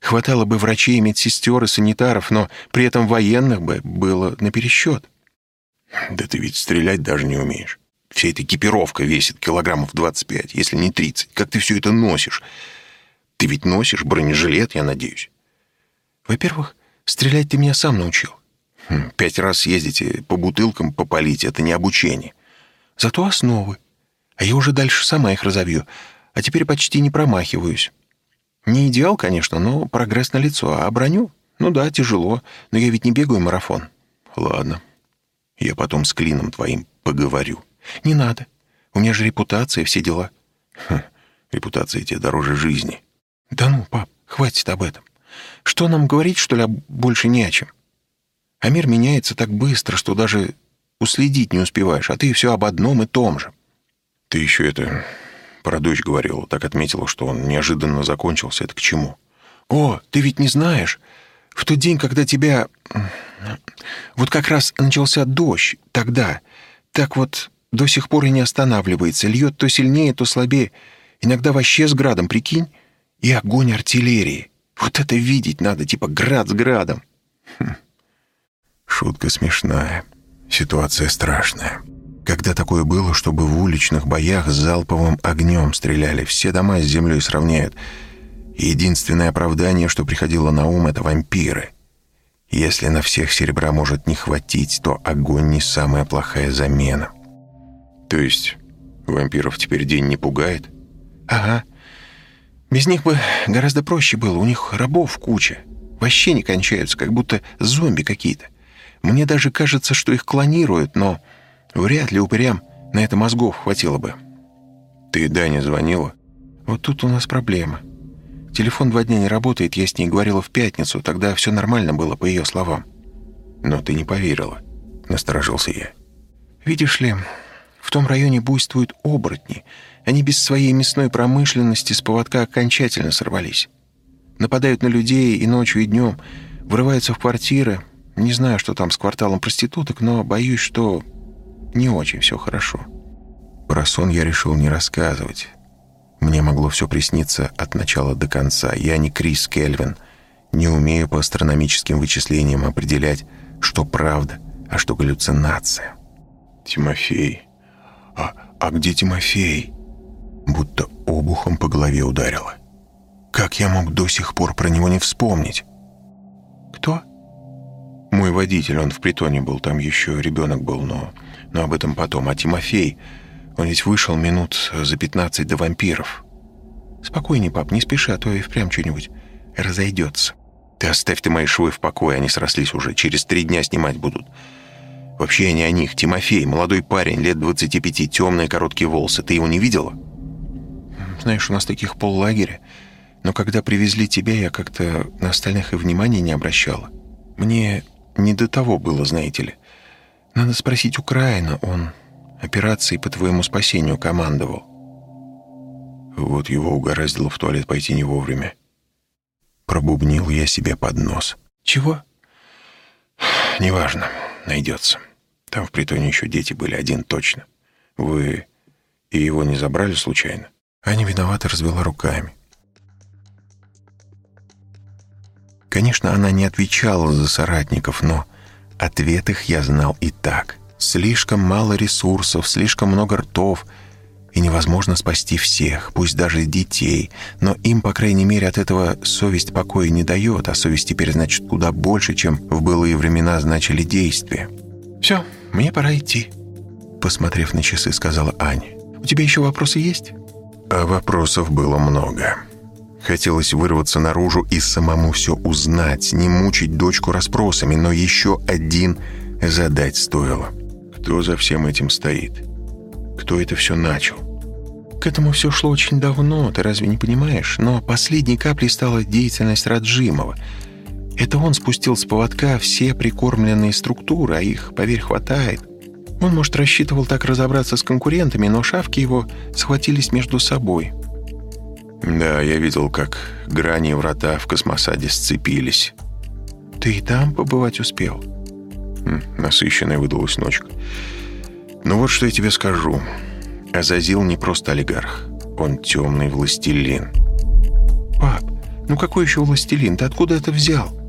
хватало бы врачей, медсестер и санитаров, но при этом военных бы было напересчет». «Да ты ведь стрелять даже не умеешь». Вся эта экипировка весит килограммов 25, если не 30. Как ты все это носишь? Ты ведь носишь бронежилет, я надеюсь. Во-первых, стрелять ты меня сам научил. Хм, пять раз ездите по бутылкам попалить — это не обучение. Зато основы. А я уже дальше сама их разовью. А теперь почти не промахиваюсь. Не идеал, конечно, но прогресс на лицо. А броню? Ну да, тяжело. Но я ведь не бегаю марафон. Ладно. Я потом с клином твоим поговорю. «Не надо. У меня же репутация, все дела». Хм, репутация тебе дороже жизни. «Да ну, пап, хватит об этом. Что нам говорить, что ли, больше не о чем? А мир меняется так быстро, что даже уследить не успеваешь, а ты все об одном и том же». «Ты еще это про дочь говорила, так отметила, что он неожиданно закончился. Это к чему?» «О, ты ведь не знаешь. В тот день, когда тебя... Вот как раз начался дождь тогда. Так вот, до сих пор и не останавливается, льет то сильнее, то слабее. Иногда вообще с градом, прикинь? И огонь артиллерии. Вот это видеть надо, типа град с градом. Хм. Шутка смешная. Ситуация страшная. Когда такое было, чтобы в уличных боях с залповым огнем стреляли, все дома с землей сравняют. единственное оправдание, что приходило на ум, это вампиры. Если на всех серебра может не хватить, то огонь не самая плохая замена. То есть вампиров теперь день не пугает? Ага. Без них бы гораздо проще было. У них рабов куча. Вообще не кончаются, как будто зомби какие-то. Мне даже кажется, что их клонируют, но вряд ли упырям на это мозгов хватило бы. Ты Дане звонила? Вот тут у нас проблема. Телефон два дня не работает, я с ней говорила в пятницу, тогда все нормально было, по ее словам. Но ты не поверила, насторожился я. Видишь ли, в том районе буйствуют оборотни. Они без своей мясной промышленности с поводка окончательно сорвались. Нападают на людей и ночью, и днем, врываются в квартиры. Не знаю, что там с кварталом проституток, но боюсь, что не очень все хорошо. Про сон я решил не рассказывать. Мне могло все присниться от начала до конца. Я не Крис Кельвин. Не умею по астрономическим вычислениям определять, что правда, а что галлюцинация. Тимофей, «А, а где Тимофей?» Будто обухом по голове ударило. Как я мог до сих пор про него не вспомнить? «Кто?» «Мой водитель, он в притоне был, там еще ребенок был, но, но об этом потом. А Тимофей, он ведь вышел минут за пятнадцать до вампиров». «Спокойней, пап, не спеши, а то и впрямь что-нибудь разойдется». «Ты оставь ты мои швы в покое, они срослись уже, через три дня снимать будут». Вообще не о них. Тимофей, молодой парень, лет 25, темные короткие волосы. Ты его не видела? Знаешь, у нас таких поллагеря. Но когда привезли тебя, я как-то на остальных и внимания не обращала. Мне не до того было, знаете ли. Надо спросить Украина, он операцией по твоему спасению командовал. Вот его угораздило в туалет пойти не вовремя. Пробубнил я себе под нос. Чего? Неважно, найдется. Там в притоне еще дети были, один точно. Вы и его не забрали случайно? Аня виновато развела руками. Конечно, она не отвечала за соратников, но ответ их я знал и так. Слишком мало ресурсов, слишком много ртов, и невозможно спасти всех, пусть даже детей, но им, по крайней мере, от этого совесть покоя не дает, а совесть теперь значит куда больше, чем в былые времена значили действия. «Все, мне пора идти», — посмотрев на часы, сказала Аня. «У тебя еще вопросы есть?» А вопросов было много. Хотелось вырваться наружу и самому все узнать, не мучить дочку расспросами, но еще один задать стоило. Кто за всем этим стоит? Кто это все начал? К этому все шло очень давно, ты разве не понимаешь? Но последней каплей стала деятельность Раджимова. Это он спустил с поводка все прикормленные структуры, а их, поверь, хватает. Он, может, рассчитывал так разобраться с конкурентами, но шавки его схватились между собой. Да, я видел, как грани и врата в космосаде сцепились. Ты и там побывать успел? Хм, насыщенная выдалась ночка. Ну вот что я тебе скажу. Азазил не просто олигарх. Он темный властелин. Пап, ну какой еще властелин? Ты откуда это взял?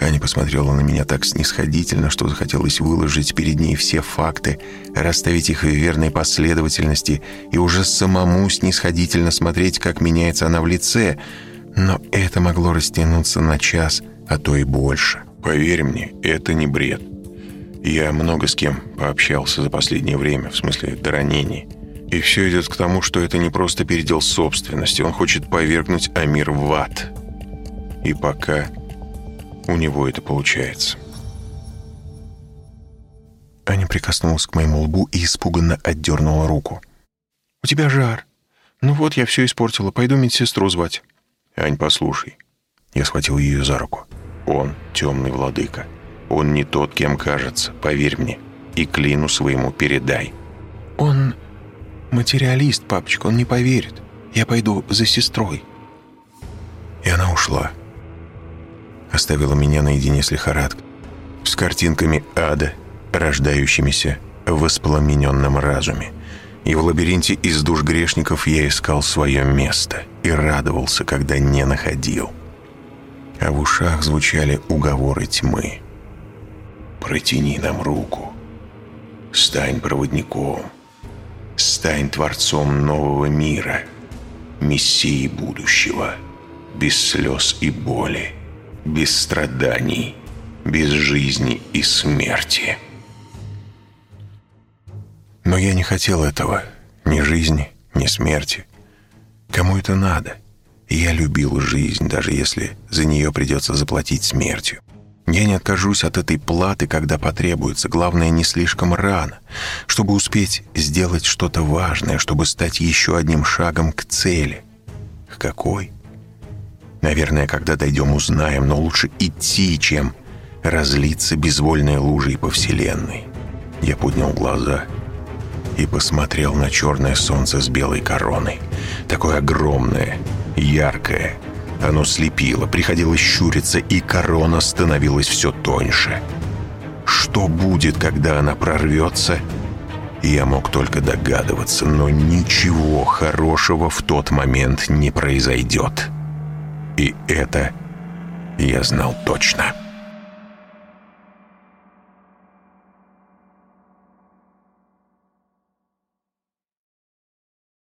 Аня посмотрела на меня так снисходительно, что захотелось выложить перед ней все факты, расставить их в верной последовательности и уже самому снисходительно смотреть, как меняется она в лице. Но это могло растянуться на час, а то и больше. Поверь мне, это не бред. Я много с кем пообщался за последнее время, в смысле до ранений. И все идет к тому, что это не просто передел собственности, он хочет повергнуть Амир в ад. И пока у него это получается. Аня прикоснулась к моему лбу и испуганно отдернула руку. «У тебя жар. Ну вот, я все испортила. Пойду медсестру звать». «Ань, послушай». Я схватил ее за руку. «Он темный владыка. Он не тот, кем кажется, поверь мне. И клину своему передай». «Он материалист, папочка, он не поверит. Я пойду за сестрой». И она ушла оставила меня наедине с лихорадкой, с картинками ада, рождающимися в воспламененном разуме. И в лабиринте из душ грешников я искал свое место и радовался, когда не находил. А в ушах звучали уговоры тьмы. «Протяни нам руку, стань проводником, стань творцом нового мира, мессией будущего, без слез и боли» без страданий, без жизни и смерти. Но я не хотел этого, ни жизни, ни смерти. Кому это надо? я любил жизнь, даже если за нее придется заплатить смертью. Я не откажусь от этой платы, когда потребуется. Главное, не слишком рано, чтобы успеть сделать что-то важное, чтобы стать еще одним шагом к цели. К какой? Наверное, когда дойдем, узнаем, но лучше идти, чем разлиться безвольной лужей по вселенной. Я поднял глаза и посмотрел на черное солнце с белой короной. Такое огромное, яркое. Оно слепило, приходилось щуриться, и корона становилась все тоньше. Что будет, когда она прорвется, я мог только догадываться, но ничего хорошего в тот момент не произойдет. И это я знал точно.